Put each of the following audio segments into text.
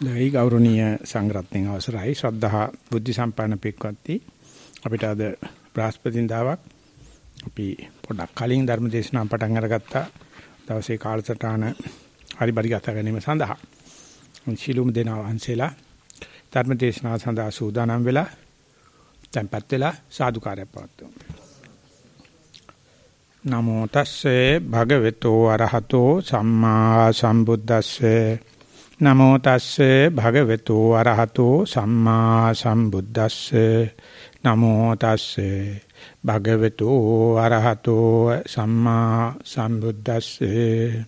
දැයි ගෞරවනීය සංග්‍රහණෙන් අවසරයි. ශ්‍රද්ධා බුද්ධ සම්පන්න පික්වත්ටි අපිට අද බ්‍රහස්පතින්දාවක් අපි පොඩක් කලින් ධර්ම දේශනාව පටන් අරගත්තා. දවසේ කාලසටහන හරි පරි ගත ගැනීම සඳහා. ශිලුම් දෙනා වහන්සේලා ධර්ම දේශනාව සඳහා සූදානම් වෙලා tempත් වෙලා සාදුකාරයක් පවත්වමු. නමෝ තස්සේ භගවතු අරහතෝ සම්මා සම්බුද්දස්සේ නමෝ තස්සේ භගවතු අරහතෝ සම්මා සම්බුද්දස්සේ. නමෝ තස්සේ භගවතු අරහතෝ සම්මා සම්බුද්දස්සේ.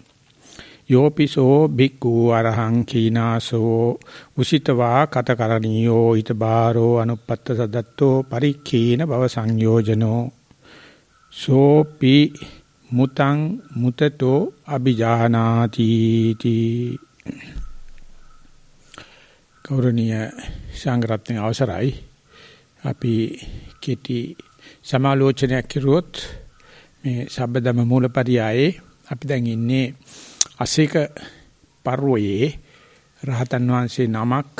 යෝපිසෝ බික්ඛු අරහං කීනාසෝ උසිතවා කතකරණීයෝ ඊත බාරෝ අනුපත්ත සදත්තෝ පරික්ඛීන භව සංයෝජනෝ. සෝපි මුතං මුතතෝ අ비ජානාති තී ගෞරවනීය සංග්‍රහයෙන් අවසරයි. අපි කෙටි සමාලෝචනයක් කරුවොත් මේ සබ්බදම මූලපරියායේ අපි දැන් ඉන්නේ අසේක පර්වයේ රහතන් වහන්සේ නමක්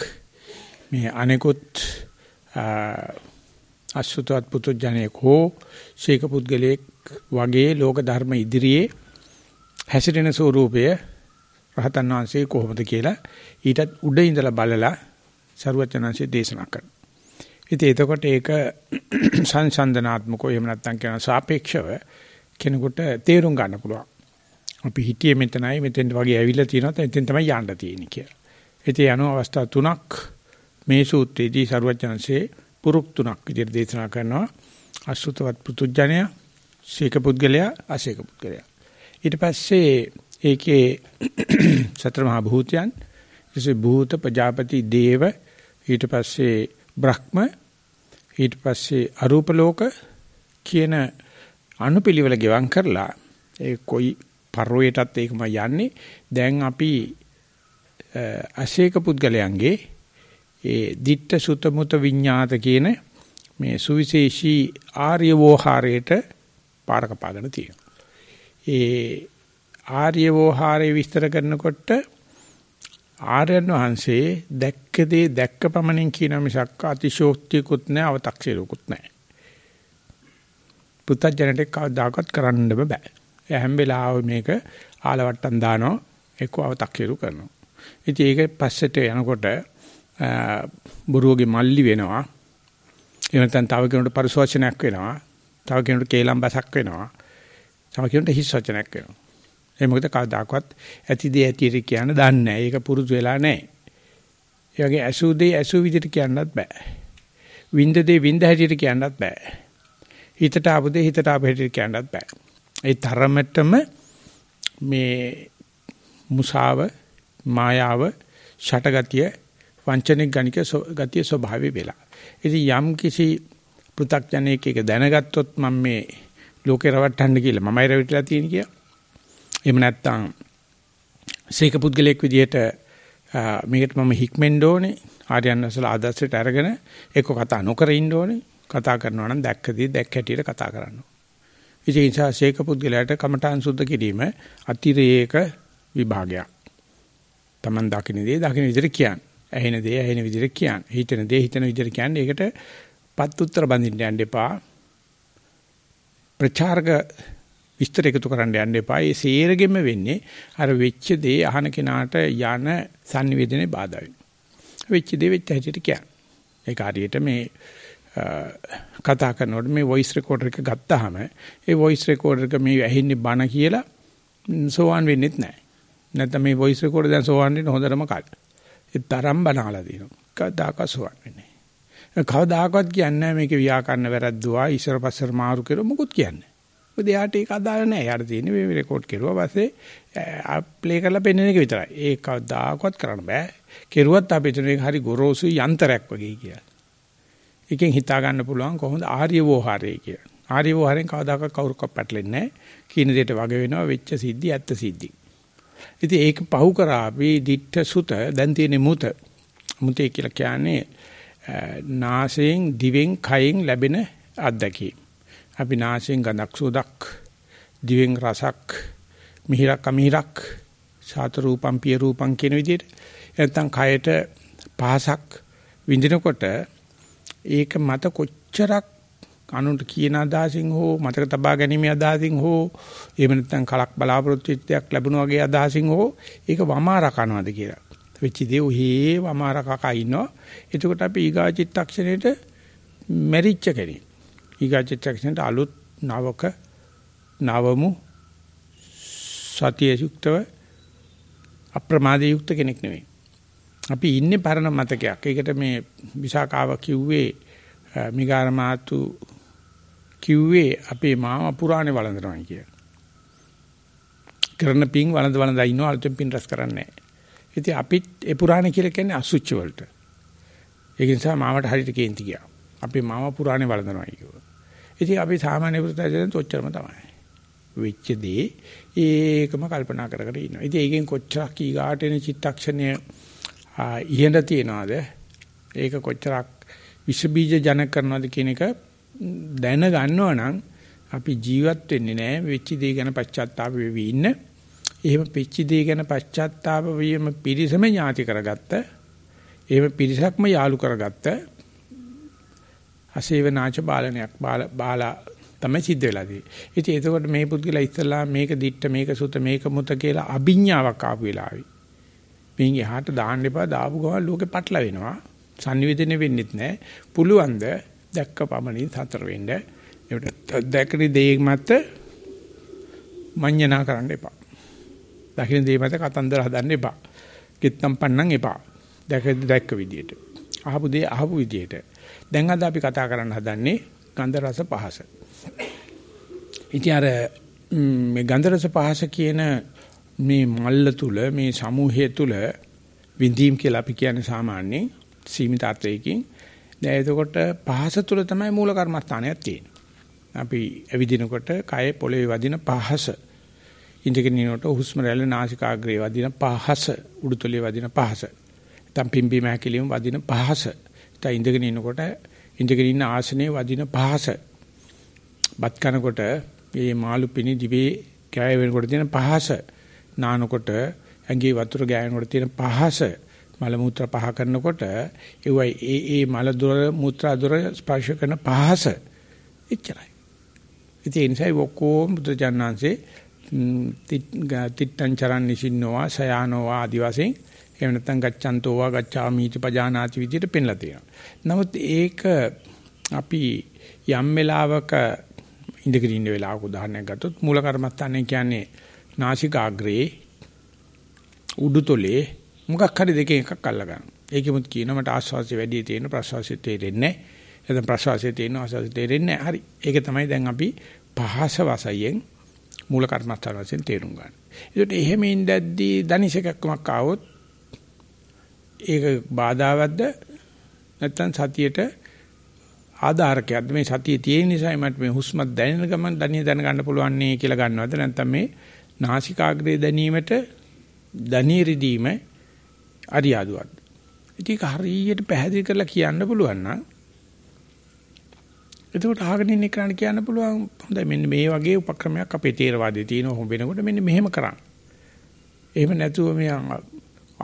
මේ අනෙකුත් අසුතවත් පුතුජණෙක් හෝ ශේක පුද්ගලයෙක් වගේ ලෝක ධර්ම ඉදිරියේ හැසිරෙන ස්වરૂපය රහතන් වහන්සේ කොහොමද කියලා ඊටත් උඩ ඉඳලා බලලා සරුවචනංශයේ දේශනා කරනවා. ඉතින් එතකොට ඒක සංසන්දනාත්මකව එහෙම නැත්නම් කියන සාපේක්ෂව කෙනෙකුට තේරුම් ගන්න පුළුවන්. අපි හිතියේ මෙතනයි මෙතෙන් වගේ ඇවිල්ලා තියෙනවා එතෙන් තමයි යන්න තියෙන්නේ කියලා. ඉතින් යන අවස්ථා තුනක් මේ සූත්‍රයේදී සරුවචනංශයේ පුරුක් තුනක් විදිහට දේශනා කරනවා. අසුතවත් පුතුජණය, සීක පුද්ගලයා, අසීක පුද්ගලයා. ඊට පස්සේ ඒකේ සතර මහා භූතයන් ඊටසේ භූත ප්‍රජාපති දේව ඊට පස්සේ බ්‍රහ්ම ඊට පස්සේ අරූප ලෝක කියන අනුපිළිවෙල ගෙවම් කරලා ඒ කොයි පරෝයටත් ඒකම යන්නේ දැන් අපි අශේක පුද්ගලයන්ගේ ඒ ditta sutta muta විඤ්ඤාත කියන මේ සුවිශේෂී ආර්ය වෝහාරයට පාරක පාගෙන තියෙනවා. ඒ ආර්ය වෝහාරය විස්තර කරනකොට ආර්යයන් වහන්සේ දැක්ක දේ දැක්ක පමණින් කියන මිසක් අතිශෝක්තියකුත් නැහැ අව탁සිරුකුත් නැහැ. පුත්තජනට කවදාකවත් කරන්න බෑ. ඒ හැම වෙලාවෙම මේක ආලවට්ටම් දානවා එක්ක අව탁සිරු කරනවා. ඉතින් ඒක පස්සට යනකොට බොරුවගේ මල්ලි වෙනවා. එහෙම නැත්නම් තව කෙනෙකුට පරිසවචනයක් වෙනවා. තව කෙනෙකුට කේලම් බසක් වෙනවා. තව කෙනෙකුට හිස් වචනයක් වෙනවා. ඒ මොකද කවදාකවත් ඇති දේ ඇතියට කියන්න දන්නේ නැහැ. ඒක පුරුදු වෙලා නැහැ. ඒ වගේ ඇසු දේ ඇසු විදිහට කියන්නත් බෑ. විඳ දේ විඳ හැටියට කියන්නත් බෑ. හිතට ආපු දේ හිතට ආපු හැටියට කියන්නත් බෑ. ඒ තරමටම මේ මුසාව මායාව ෂටගතිය වංචනික ගණික ගතිය ස්වභාවය වෙලා. ඉතින් යම් කිසි පෘ탁ජනයක එක දැනගත්තොත් මම මේ ලෝකේ රවට්ටන්න කියලා මමයි රැවටිලා තියෙන කියලා. එහෙම නැත්නම් සීක පුද්ගලයෙක් විදිහට මේකට මම හික්මෙන්න ඕනේ. ආර්යයන්වසල ආදර්ශයට අරගෙන ඒක කතා නොකර ඉන්න ඕනේ. කතා කරනවා නම් දැක්කදී දැක්ක හැටියට කතා කරන්න ඕනේ. ඉතින් ඒ නිසා සීක පුද්ගලයාට කමඨාන් සුද්ධ කිරීම අතිරේක විභාගයක්. Taman දකින්න දේ දකින්න විදිහට කියන්නේ. ඇහෙන දේ ඇහෙන විදිහට කියන්නේ. හිතන දේ හිතන විදිහට කියන්නේ. ඒකට පත් උත්තර බඳින්න යන්න එපා. ප්‍රචාරක විස්තර එකතු කරන්න යන්න එපා. ඒ සේරගෙම වෙන්නේ අර වෙච්ච දේ අහන කෙනාට යන sannivedanaye බාධා වෙනවා. වෙච්ච දේ වෙච්ච හැටියට කියන්නේ. ඒක හරියට මේ කතා කරනකොට මේ වොයිස් රෙකෝඩර් එක ගත්තාම ඒ වොයිස් රෙකෝඩර් එක මේ ඇහෙන්නේ බන කියලා සෝවන් වෙන්නෙත් නැහැ. නැත්නම් මේ වොයිස් රෙකෝඩර් දැන් සෝවන් වෙන්න හොඳටම කල්. ඒ තරම් බනහලා දිනවා. කවදාකවත් සෝවන් වෙන්නේ නැහැ. කවදාකවත් කියන්නේ නැහැ මේකේ ව්‍යාකරණ වැරද්දුවා ඉස්සර පස්සර මාරු කරලා මොකුත් කියන්නේ. මොකද එයාට ඒක අදාළ නැහැ. එයාට තියෙන්නේ මේ රෙකෝඩ් කරුවා පස්සේ ප්ලේ කරලා පෙන්වන එක විතරයි. ඒක කවදාකවත් කරන්න බෑ. කෙරුවත් අපි හිතන එක හරි ගොරෝසු යන්ත්‍රයක් වගේ කියලා. එකෙන් හිතා ගන්න පුළුවන් කොහොමද ආර්ය වෝහාරය කියලා. ආර්ය වෝහාරයෙන් කවදාකවත් කවුරුකක් පැටලෙන්නේ නැහැ. කීන දෙයට වග වෙනවා වෙච්ච සිද්ධි ඇත්ත සිද්ධි. ඉතින් ඒක පහු කරා අපි ditta සුත දැන් තියෙන්නේ මුත. මුතේ කියලා කියන්නේ නාසයෙන් දිවෙන් කයෙන් ලැබෙන අත්දැකීම්. අපි නාසයෙන් ගඳක් සුවඳක් දිවෙන් රසක් මිහිරක් අමිහිරක් සාත රූපම් පිය රූපම් කියන විදිහට නැත්තම් කයට පහසක් විඳිනකොට ඒක මත කොච්චරක් අනුන්ට කියන අදහසින් හෝ මතක තබා ගැනීම අදහසින් හෝ එහෙම නැත්නම් කලක් බලාපොරොත්තු වෙච්චයක් ලැබුණ වගේ අදහසින් හෝ ඒක වමාර කනවාද කියලා. වෙච්ච දේ උහේ වමාර කකා ඉන්නවා. එතකොට අපි ඊගා චිත්තක්ෂණයට මෙරිච්ච කෙනෙක්. ඊගා චිත්තක්ෂණයට අලුත් නවක නවමු සතිය යුක්තව අප්‍රමාදී යුක්ත කෙනෙක් නෙවෙයි. අපි ඉන්නේ පරණ මතකයක්. ඒකට මේ විසාකාව කිව්වේ මිගාර මාතු කිව්වේ අපේ මාමා පුරාණේ වළඳනවා කියලා. කරන පිං වළඳ වළඳ ඉන්නවා අලුතෙන් පිං රස කරන්නේ නැහැ. ඉතින් අපිත් ඒ පුරාණේ කියලා කියන්නේ අසුචි වලට. ඒක නිසා මාමට හරියට කේන්ති ගියා. අපේ මාමා පුරාණේ වළඳනවා කිව්වා. ඉතින් අපි සාමාන්‍ය පුරුතයන් තොච්චරම තමයි. වෙච්ච දේ ඒකම කල්පනා කර කර ඉන්නවා. ඉතින් ඒකෙන් කොච්චරක් ඊගාට එන චිත්තක්ෂණය ඉහෙඳ තියනවාද? ඒක කොච්චරක් විස බීජ ජනක කරනවද කියන එක දැන ගන්නව නම් අපි ජීවත් වෙන්නේ නැහැ වෙච්ච දේ ගැන පශ්චාත්තාප වෙවි ඉන්න. එහෙම පිච්ච දේ ගැන පශ්චාත්තාප වීම පිරිසම ඥාති කරගත්ත. එහෙම පිරිසක්ම යාලු කරගත්ත. අසේවනාච බාලනයක් බාලා තමයි සිද්ධ වෙලා තියෙන්නේ. ඉතින් එතකොට මේ පුද්ගලයා ඉස්සලා මේක දිට්ට මේක සුත මේක මුත කියලා අභිඥාවක් ආපු වෙලාවේ. මින් එහාට දාන්න එපා දාපු ගමන් ලෝකෙ පටල වෙනවා. sannivedana වෙන්නෙත් නැහැ. පුළුවන් ද දැක්ක පමණින් සතර වෙන්න. ඒකට දැකරි දෙයක් මත මඤ්ඤණා කරන්න එපා. දකින්න දේ මත කතන්දර හදන්න එපා. කිත්තම් පන්නන් එපා. දැක දැක්ක විදියට. අහපු දේ අහපු විදියට. දැන් අද අපි කතා කරන්න හදන්නේ ගන්ධ රස පහස. ඉතින් අර මේ ගන්ධ රස පහස කියන මේ මල්ල තුල මේ සමූහය තුල විඳීම් කියලා අපි කියන්නේ සාමාන්‍යයෙන් සීමිත අර්ථයකින් දැන් එතකොට පහස තුල තමයි මූල කර්මස්ථානයක් තියෙන්නේ. අපි ඇවිදිනකොට කය පොළවේ වදින පහස ඉඳගෙන ඉනකොට හුස්ම රැල්ල නාසිකාග්‍රේ වදින පහස උඩුතලයේ වදින පහස. නැත්නම් පිම්බීම හැකිලිම වදින පහස. නැත්නම් ඉඳගෙන ඉනකොට ඉඳගෙන ඉන්න ආසනයේ වදින පහස. බත් කනකොට මේ මාළු පිණි දිවේ කෑය වෙනකොට තියෙන පහස. නානකොට ඇඟේ වතුර ගෑවෙනකොට තියෙන පහස මල මුත්‍රා පහ කරනකොට ඒවයි ඒ ඒ මල දොර මුත්‍රා දොර ස්පර්ශ කරන පහස එච්චරයි. ඉතින් ඒ නිසා ඔක්කොම බුදුජානනාංශේ තිත්තං චරන් නිසින්නෝවා සයානෝවා ආදි වශයෙන් එහෙම නැත්නම් ගච්ඡන්තෝවා ගච්ඡාමීති පජානාති විදිහට පෙන්ලා තියෙනවා. නමුත් ඒක අපි යම් වෙලාවක ඉඳගෙන ඉන්න වෙලාවක උදාහරණයක් ගත්තොත් මූල කර්මස්ථානය කියන්නේ නාසිකාග්‍රේ උඩුතොලේ මොකක් හරි දෙකෙන් එකක් අල්ල ගන්න. ඒකෙමුත් කියනවා මට ආශ්වාසය වැඩි තියෙන ප්‍රශ්වාසය තේරෙන්නේ නැහැ. එතන ප්‍රශ්වාසය තියෙන ආශ්වාසය තේරෙන්නේ නැහැ. හරි. ඒක තමයි දැන් අපි පහස වශයෙන් මූල කර්මස්ථාන වශයෙන් තේරුම් ගන්න. ඒකට එහෙම ඉඳද්දී දනිසකක්මක් ආවොත් ඒක බාධාවත්ද නැත්නම් සතියේට ආධාරකයක්ද මේ සතියේ තියෙන නිසා මට මේ හුස්මත් දැනෙන ගමන් දණිය දැන ගන්න පුළුවන් නේ කියලා ගන්නවද නැත්නම් මේ නාසිකාග්‍රේ දැනීමට දණිය රිදීම අරියාදුවක්. ඉතින් හරියට පැහැදිලි කරලා කියන්න පුළුවන් නම් එතකොට අහගෙන ඉන්න කෙනාට කියන්න පුළුවන් හොඳයි මෙන්න මේ වගේ උපක්‍රමයක් අපේ තේරවාදයේ තියෙන හොම් වෙනකොට මෙන්න මෙහෙම කරන්න. එහෙම නැතුව මේ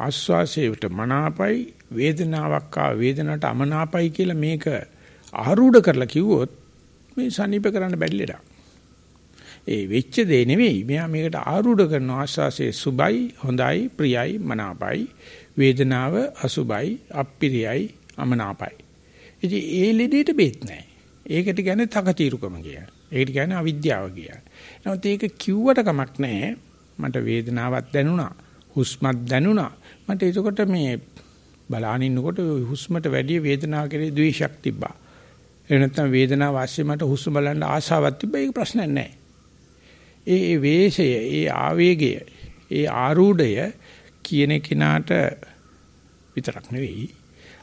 ආස්වාසයට මනාපයි වේදනාවක් ආ වේදනට අමනාපයි කියලා මේක ආරූඪ කරලා කිව්වොත් මේ සනීප කරන්න බැරි ලඩක්. ඒ වෙච්ච දේ නෙවෙයි. මෙයා මේකට ආරූඪ කරන ආස්වාසයේ සුබයි, හොඳයි, ප්‍රියයි, මනාපයි වේදනාව අසුබයි, අප්පිරියයි, අමනාපයි. ඉතින් ඒ ලෙඩේට බේත් නැහැ. ඒකට කියන්නේ තකතිරුකම කියන්නේ. ඒකට කියන්නේ අවිද්‍යාව කියන්නේ. නමුත් ඒක කිව්වට කමක් නැහැ. මට වේදනාවක් දැනුණා, හුස්මක් දැනුණා. මට එතකොට මේ බලාන ඉන්නකොට හුස්මට වැඩිය වේදනාව කෙරේ ද්වේෂයක් තිබ්බා. ඒ නැත්තම් වේදනාව වාසිය මට හුස්ම බලන්න ආසාවක් තිබ්බා. ඒක ප්‍රශ්නයක් නැහැ. ඒ වේශය, ඒ ආවේගය, ඒ ආරූඪය කියන කෙනාට විතරක් නෙවෙයි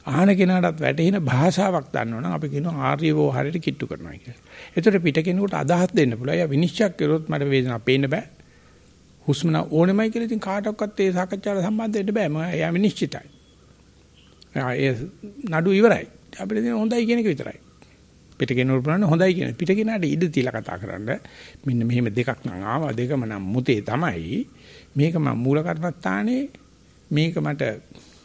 අහන කෙනාටත් වැටහෙන භාෂාවක් දන්නවනම් අපි කියනවා ආර්ය වෝහරයට කිට්ටු කරනවා කියලා. ඒතර පිට කෙනෙකුට අදහස් දෙන්න පුළුවන්. එයා විනිශ්චය කරොත් මට වේදනාවක් පේන්න බෑ. හුස්ම ඕනෙමයි කියලා ඉතින් කාටවත් ඒ සාකච්ඡාවට සම්බන්ධ වෙන්න බෑ. මම එයා විනිශ්චිතයි. ඒ නඩු ඉවරයි. අපිට දෙන හොඳයි කියන එක විතරයි. පිට කෙනෙකුට බලන්න හොඳයි කියන. පිට කෙනාට ඉඩ තියලා කතා කරන්න. මෙන්න මෙහෙම දෙකක් නම් ආවා. දෙකම නම් මුතේ තමයි. මේක මම මූල කර්මස්ථානේ මේක මට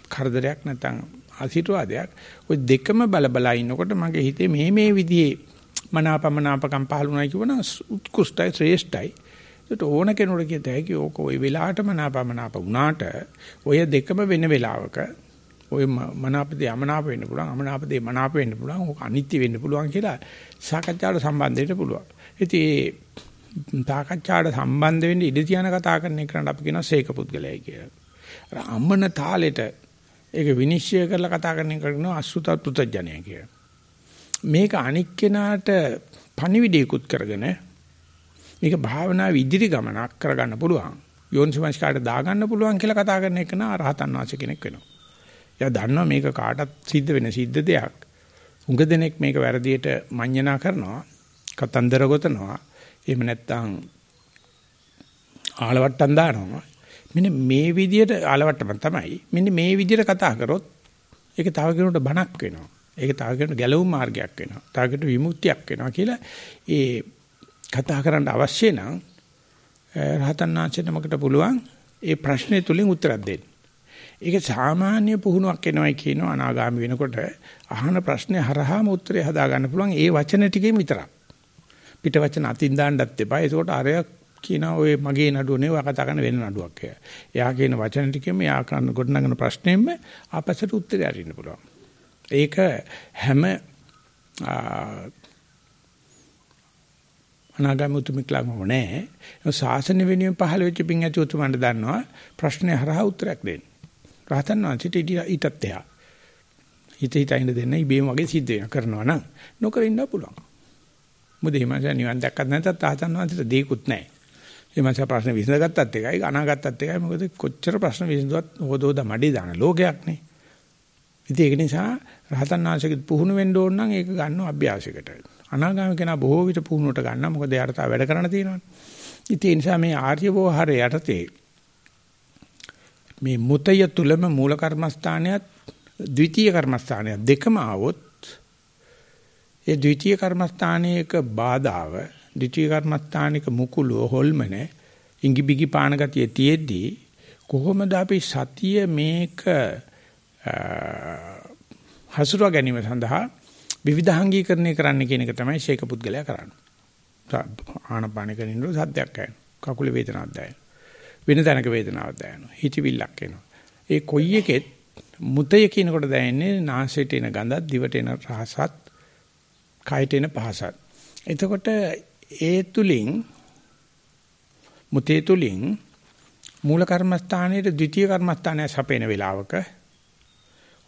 කරදරයක් නැත්නම් ආශිර්වාදයක් ওই දෙකම බල බල ඉන්නකොට මගේ හිතේ මේ මේ විදිහේ මනාපමනාපකම් පහළුණා කියවන උත්කෘෂ්ටයි ශ්‍රේෂ්ඨයි ඒකට ඕන කෙනෙකුට කියත හැකි ඕක ওই වෙලාවට මනාපමනාප වුණාට ඔය දෙකම වෙන වෙලාවක ඔය මනාපදේ අමනාප වෙන්න පුළුවන් අමනාපදේ මනාප වෙන්න පුළුවන් ඕක අනිත්‍ය වෙන්න පුළුවන් කියලා සාකච්ඡාවට සම්බන්ධ වෙන්න පුළුවන් ඉතින් සාකච්ඡාවට සම්බන්ධ වෙන්න ඉඩ තියන කතා කරන එකට අපි කියනවා සීක පුද්ගලයයි කියලා. අර අම්මන තාලෙට ඒක විනිශ්චය කරලා කතා කරන එකට කියනවා අසුත පුතඥය කියලා. මේක අනික් කෙනාට පණිවිඩයකුත් කරගෙන මේක භාවනා විදිරි ගමනක් කරගන්න පුළුවන්. යෝනිසමස්කාරට දාගන්න පුළුවන් කියලා කතා කරන එක නා රහතන් වහන්සේ කෙනෙක් වෙනවා. එයා දන්නවා මේක කාටත් සිද්ධ වෙන සිද්ධ දෙයක්. උඟ දෙනෙක් මේක වැරදියට මඤ්ඤණා කරනවා. කතන්දර ගොතනවා. එහෙම නැත්නම් ආලවට්ටම් දානවා. මෙන්න මේ විදියට ආලවට්ටම තමයි. මෙන්න මේ විදියට කතා කරොත් ඒක තව කෙනෙකුට බණක් වෙනවා. ඒක තව කෙනෙකුට ගැලවුම් මාර්ගයක් වෙනවා. තව කෙනෙකුට විමුක්තියක් වෙනවා කියලා ඒ කතා කරන්න අවශ්‍ය නම් රහතන් වහන්සේට මකට පුළුවන් ඒ ප්‍රශ්නේ තුලින් උත්තරයක් දෙන්න. ඒක සාමාන්‍ය පුහුණුවක් එනවයි කියනවා අනාගාමි වෙනකොට අහන ප්‍රශ්නේ හරහාම උත්තරය හදා ගන්න පුළුවන් ඒ වචන ටිකෙන් විතරක්. පිට වචන අතින් දාන්නත් එපා. ඒකට අරය කියන ඔය මගේ නඩුව නේ ඔය කතා කරන වෙන නඩුවක් කියලා. එයා කියන වචන ටිකෙම එයා කරන ගොඩනගන ප්‍රශ්නෙම ආපස්සට උත්තරය අරින්න පුළුවන්. ඒක හැම අනාගාමී උතුමෙක්ලම නැහැ. ශාසන වෙනුවෙන් පහළ වෙච්ච පින් ඇති උතුමන්ට දන්නවා ප්‍රශ්නේ හරහා උත්තරයක් දෙන්න. රහතන් වහන්සේට ඊටත් එහා. හිත හිත ඉඳ දෙන්න ඉබේම වගේ සිද්ධ වෙන කරනවා නම් නොකර ඉන්න පුළුවන්. මොකද එහෙම නිවන් දැක්කත් නැත්නම් රහතන් වහන්සේට දෙයක්වත් නැහැ. ඒ මාස ප්‍රශ්න විසඳගත්තත් එකයි අනාගත්තත් එකයි මොකද කොච්චර ප්‍රශ්න විසඳුවත් හොදෝද මඩේ දාන ලෝකයක් නේ. ඉතින් ඒක නිසා රහතන් වහන්සේගෙ පුහුණු වෙන්න ඕන නම් ඒක ගන්න අභ්‍යාසයකට. අනාගාමී කෙනා බොහෝ විට පුහුණුවට ගන්නවා. මොකද එයාට තා වැඩ කරන්න තියෙනවානේ. ඉතින් ඒ නිසා මේ ආර්ය වෝහරය යටතේ මේ මුතය තුලම මූල කර්මස්ථානයත් ද්විතීය කර්මස්ථානයත් දෙකම આવොත් ඒ ද්විතීය කර්මස්ථානයක බාධාව ද්විතීය කර්මස්ථානික මුකුල හොල්මන ඉඟිබිගි පාන ගතිය තියෙද්දී කොහොමද අපි සතිය මේක හසුරුව ගැනීම සඳහා විවිධාංගීකරණය කරන්න කියන එක තමයි ශේක පුද්ගලයා කරන්නේ. ආනපාන කරනකොට සද්දයක් ඇහෙනවා. කකුලේ වේදනාවක් දැනෙනවා. වෙන තැනක වේදනාවක් දැනෙනවා. හිතවිල්ලක් එනවා. ඒ කොයි එකෙත් මුතය කියනකොට දැනෙන්නේ නාසයට එන ගඳත්, දිවට එන රසත්, කයට එන පහසත්. එතකොට ඒ තුලින් මුතේ තුලින් මූල කර්මස්ථානයේ ද්විතීය කර්මස්ථානය සපේන වෙලාවක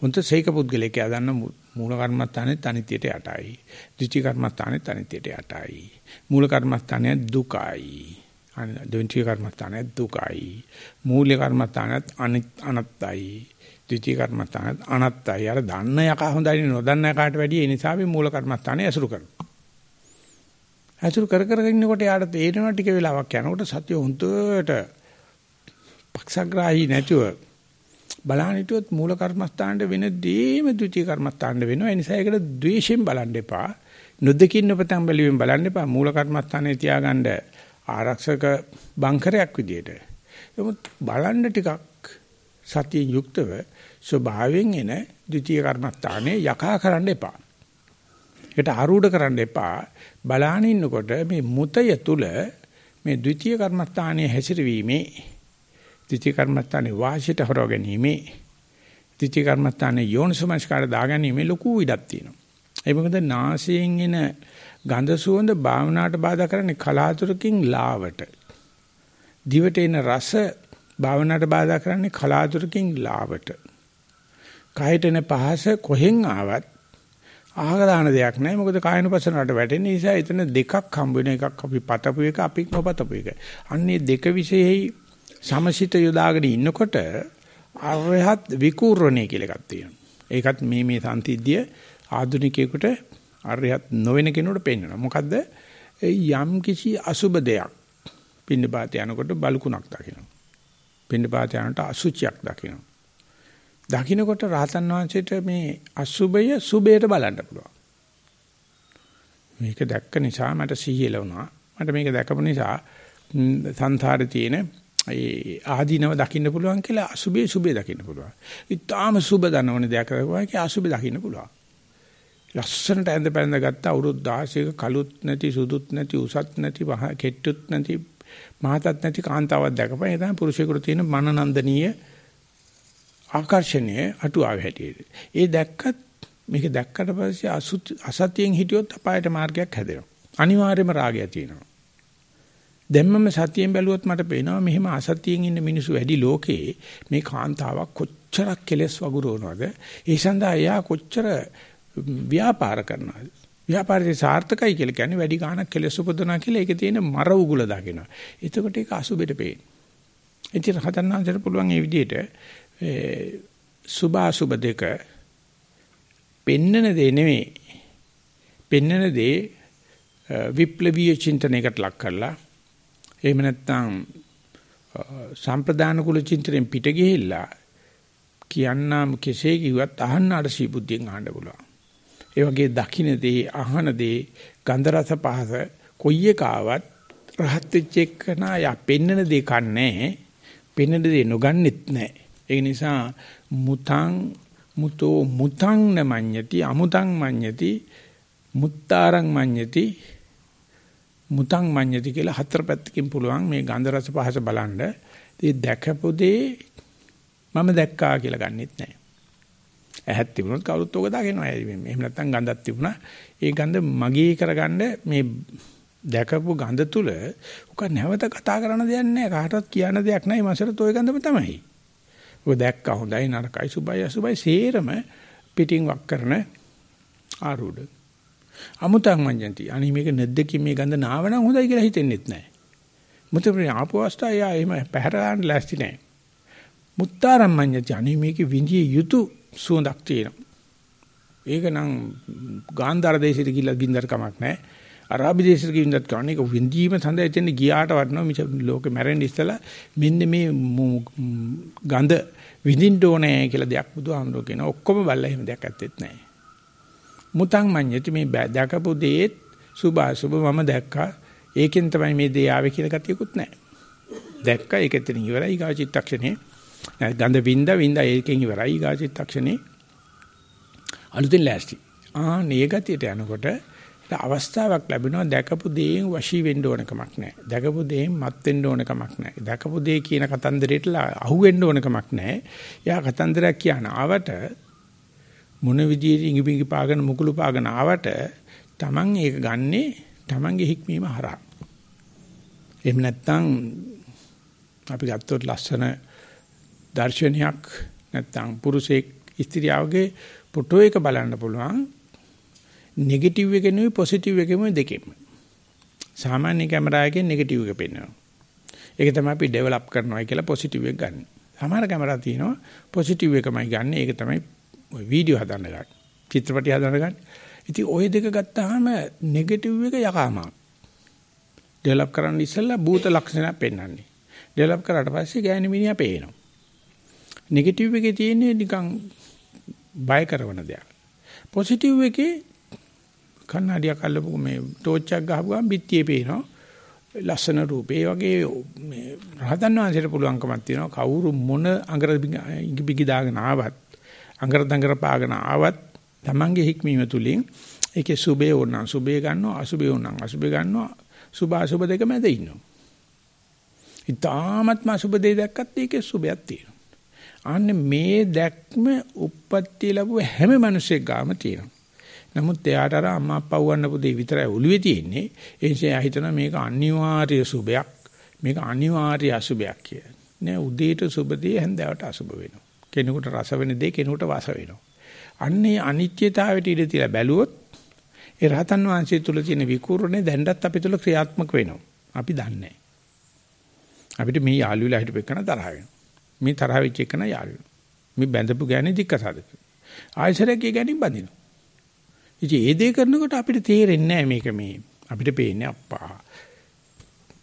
උන්ට සීක පුද්ගලයා දන්න මූල කර්මස්ථානේ අනිත්‍යයට යටයි. ද්විතීය කර්මස්ථානේ අනිත්‍යයට යටයි. මූල කර්මස්ථානේ දුකයි. ද්විතීය කර්මස්ථානේ දුකයි. මූල කර්මස්ථානේ අනත්තයි. ද්විතීය කර්මස්ථානේ අනත්තයි. අර දන්න යකා හොඳයි නොදන්න යකාට වැඩිය ඒ නිසා අපි මූල කර්මස්ථානේ ඇසුරු කරනවා. ඇසුරු කර කර ඉන්නකොට යාට තේරෙනවා ටික වෙලාවක් යනකොට සත්‍ය හොඳට පක්ෂග්‍රාහී නැතුව බලන්න හිටියොත් මූල කර්මස්ථානට වෙන දේම ද්විතීය කර්මස්ථානට වෙනවා. ඒ නිසා ඒකට ද්වේෂයෙන් බලන්න එපා. නොදකින්න පතන් බැලුවෙන් බලන්න එපා. මූල කර්මස්ථානේ තියාගන්න ආරක්ෂක බංකරයක් විදියට. නමුත් බලන්න ටිකක් සතියෙන් යුක්තව ස්වභාවයෙන් එන ද්විතීය කර්මස්ථානේ යකා කරන්න එපා. ඒකට ආරූඪ කරන්න එපා. බලාන ඉන්නකොට මේ මුතය තුල මේ ද්විතීය කර්මස්ථානයේ හැසිරවීමේ ත්‍ිති කර්මස්ථානේ වාසියට හරව ගැනීමේ ත්‍ිති කර්මස්ථානේ යෝනිසමස්කාර දාගැනීමේ ලොකු ඉඩක් තියෙනවා. ඒ මොකද නාසයෙන් එන ගඳ සුවඳ භාවනාවට බාධා කරන්නේ කලාතුරකින් ලාවට. දිවට එන රස භාවනාවට බාධා කරන්නේ කලාතුරකින් ලාවට. කයට එන පහස කොහෙන් ආවත් අහගදාන දෙයක් නැහැ මොකද කායනුපසනාවට වැටෙන නිසා එතන දෙකක් හම්බ වෙන එකක් අපි පතපු එක අපි නොපතපු එක. අන්නේ දෙක විශේෂයි සමසිත යොදාගෙන ඉන්නකොට අරහත් විකූර්ණේ කියලා එකක් තියෙනවා. ඒකත් මේ මේ සම්තිද්දිය ආධුනිකයෙකුට අරහත් නොවන කෙනෙකුට පෙන්වනවා. මොකද්ද? යම් කිසි අසුබ දෙයක් පින්නපාත යනකොට බලුකුණක් දකිනවා. පින්නපාත යනකොට අසුචියක් දකිනවා. දකින්නකොට රහතන් වහන්සේට මේ අසුබය සුබයට බලන්න පුළුවන්. මේක දැක්ක නිසා මට සිහිය ලවුණා. මට මේක දැකපු නිසා සංසාරේ තියෙන ඒ ආදීනව දකින්න පුළුවන් කියලා අසුබේ සුබේ දකින්න පුළුවන්. ඊටාම සුබ දනවන දෙයක් කරගුවා කිය අසුබේ දකින්න පුළුවන්. ලස්සනට ඇඳ පැඳ ගත්ත අවුරුදු 16ක කලුත් නැති සුදුත් නැති උසත් නැති කෙට්ටුත් නැති මහතත් නැති කාන්තාවක් දැකපන් ඒ තමයි පුරුෂයෙකුට තියෙන මනනන්දනීය ආකර්ෂණීය අටුවාව හැටියට. ඒ දැක්කත් මේක දැක්කට පස්සේ අසතියෙන් හිටියොත් අපායට මාර්ගයක් හැදෙනවා. අනිවාර්යයෙන්ම රාගය තියෙනවා. දැම්මම සතියෙන් බැලුවොත් මට පේනවා මෙහෙම අසතියෙන් ඉන්න මිනිස්සු වැඩි ලෝකේ මේ කාන්තාවක් කොච්චරක් කෙලස් වගුරුවනවද? ඒ සඳහා එයා කොච්චර ව්‍යාපාර කරනවද? ව්‍යාපාරයේ සාර්ථකයි කියලා කියන්නේ වැඩි ගාණක් කෙලස් උපදවනවා කියලා ඒකේ තියෙන මර උගුල දකිනවා. එතකොට ඒක අසුබෙට පේන. ඉතින් හතරනාන්දට පුළුවන් මේ විදිහට සුභ අසුබ දෙක පෙන්නන දේ නෙමෙයි. පෙන්නන දේ විප්ලවීය චින්තනයකට ලක් කරලා එහෙම නැත්නම් සම්ප්‍රදාන කුල චින්තනයෙන් පිට ගිහිල්ලා කියන්නම් කෙසේ කිව්වත් අහන්න අර සීබුද්ධියෙන් අහන්න පුළුවන්. ඒ වගේ දකින්න දේ අහන දේ ගන්ධ රස පහස කොයි එකාවත් රහත් වෙච්ච එකන යා පෙන්නන දේ කන්නේ පෙන්නන දේ නොගන්නෙත් නැහැ. ඒ නිසා මුතං මුතෝ මුතං නමඤ්ඤති අමුතං මඤ්ඤති මුත්තාරං මඤ්ඤති මුතං මඤ්ඤති කියලා හතර පැත්තකින් පුළුවන් මේ ගන්ධ රස පහස බලන්න. ඒ දැකපු දේ මම දැක්කා කියලා ගන්නෙත් නැහැ. ඇහත් තිබුණොත් කවුරුත් ඕක දකිනවා. එහෙම නැත්නම් ගඳක් තිබුණා. ඒ ගඳ මගේ කරගන්න මේ දැකපු ගඳ තුල උක නැවත කතා කරන දෙයක් නැහැ. කාටවත් කියන්න දෙයක් නැහැ. මසරත් ওই ගඳම තමයි. ඔය දැක්කා හොඳයි නරකයි සුබයි අසුබයි සේරම පිටින් වක් කරන ආරූඪ. අමුතන් මඤ්ඤන්ති. අනේ මේක නැද්දකින් මේ ගඳ නාවනම් හොඳයි කියලා හිතෙන්නෙත් නැහැ. මුතේ ආපු අවස්ථාව යා එහෙම පැහැර ගන්න ලෑස්ති නැහැ. මුත්තාරම් මඤ්ඤති. අනේ මේකේ විඳිය යුතු සුවඳක් තියෙනවා. ඒක නම් ගාන්ධාර දේශෙට ගිහිල්ලා බින්දර කමක් නැහැ. අරාබි දේශෙට ගිහින්දත් කරන්නේ ඒක විඳීම සඳ එතෙන් ගියාට වටනවා මිස ලෝකෙ මැරෙන්න ඉස්සලා මෙන්න මේ ගඳ විඳින්න ඕනේ කියලා දෙයක් බුදුහාමුදුරුවෝ කියන ඔක්කොම බල්ලා එහෙම දෙයක් ඇත්තෙත් නැහැ. මුතං මඤ්ඤති මේ දැකපු දේත් සුභ අසුභ මම දැක්කා. ඒකෙන් තමයි මේ දේ ආවේ කියලා ගතියකුත් නැහැ. දැක්කා ඒක එතන ඉවරයි ඊගා චිත්තක්ෂණේ. ගඳ වින්ද වින්ද ඒකෙන් ඉවරයි ඊගා චිත්තක්ෂණේ. අලුතෙන් ලෑස්ති. ආ නේ ගතියට යනකොට අවස්ථාවක් ලැබෙනවා දැකපු දේෙන් වශී වෙන්න ඕන කමක් නැහැ. දැකපු දේෙන් මත් වෙන්න ඕන කමක් නැහැ. දැකපු දේ කියන කතන්දරයට අහු වෙන්න ඕන කමක් නැහැ. යා කතන්දරයක් කියන ආවට මොන විදියට ඉඟිපිඟි පාගෙන මුකුළු පාගෙන ආවට Taman ඒක ගන්නේ Tamanගේ හික්මීම හරහා. එහෙම නැත්නම් අපි ගත්තොත් ලස්සන දර්ශනයක් නැත්නම් පුරුෂයෙක් ස්ත්‍රියවගේ ෆොටෝ එක බලන්න පුළුවන් නෙගටිව් එක නෙවෙයි පොසිටිව් එකම දෙකෙම. සාමාන්‍ය කැමරාවකින් නෙගටිව් එක පෙන්වනවා. ඒක තමයි අපි ඩෙවලොප් කරනවා කියලා පොසිටිව් එක ගන්න. සමහර කැමරා තියෙනවා පොසිටිව් එකමයි ගන්න. ඒක තමයි ඔය වීඩියෝ හදන්න ගන්න. චිත්‍රපටි හදන්න ගන්න. ඉතින් ওই දෙක ගත්තාම නෙගටිව් එක යකාමා. ඩෙවලොප් කරන්න ඉස්සෙල්ලා භූත ලක්ෂණ පෙන්වන්නේ. ඩෙවලොප් කරාට පස්සේ ගෑනි මිනිහා පේනවා. නෙගටිව් එකේ තියෙන්නේ නිකන් බය කරන දෙයක්. පොසිටිව් එකේ කන්නඩියක් අල්ලපු මේ ටෝච් එකක් ගහපු ගමන් බිත්තියේ පේනවා. ලස්සන රූපේ වගේ මේ රහතන් වහන්සේට පුළුවන්කමක් තියෙනවා කවුරු මොන අඟර ඉඟි බිඟි දාගෙන ආවත් අඟර දඟර පාගෙන ආවත් Tamange හික්මීම තුලින් ඒකේ සුබේ ඕනනම් සුබේ ගන්නවා අසුබේ ඕනනම් අසුබේ ගන්නවා සුබ අසුබ දෙක මැද ඉන්නවා. ඊටාත්ම අසුබ දෙය දැක්කත් ඒකේ සුබයක් තියෙනවා. අනේ මේ දැක්ම උප්පත්ති ලැබුව හැම මිනිසෙක් ගාම තියෙනවා. නමුත් එයාට අර අම්මා අප්පා වුණ පුතේ විතරයි ඔළුවේ තියෙන්නේ. ඒ නිසා හිතනවා මේක අනිවාර්ය සුබයක්. මේක අනිවාර්ය අසුබයක් කියලා. නෑ උදේට සුබදී හැන්දෑවට අසුබ වෙනවා. කෙනෙකුට රස වෙන දේ කෙනෙකුට වාස වෙනවා. අන්නේ අනිත්‍යතාවයට ඉඳ තියලා බැලුවොත් ඒ රහතන් වහන්සේ තුල තියෙන විකූර්ණේ දැන්නත් අපි තුල ක්‍රියාත්මක වෙනවා. අපි දන්නේ අපිට මේ යාළුවලා හිටපෙකන තරහ වෙනවා. මේ තරහ වෙච්ච එකන යාළුවෝ. මේ බැඳපු ගෑනේ දික්කසාදක. ආයසරයක් ගෑණින් බඳිනවා. ඉතින් ඒ දේ කරනකොට අපිට තේරෙන්නේ නැහැ මේක මේ අපිට පේන්නේ අප්පා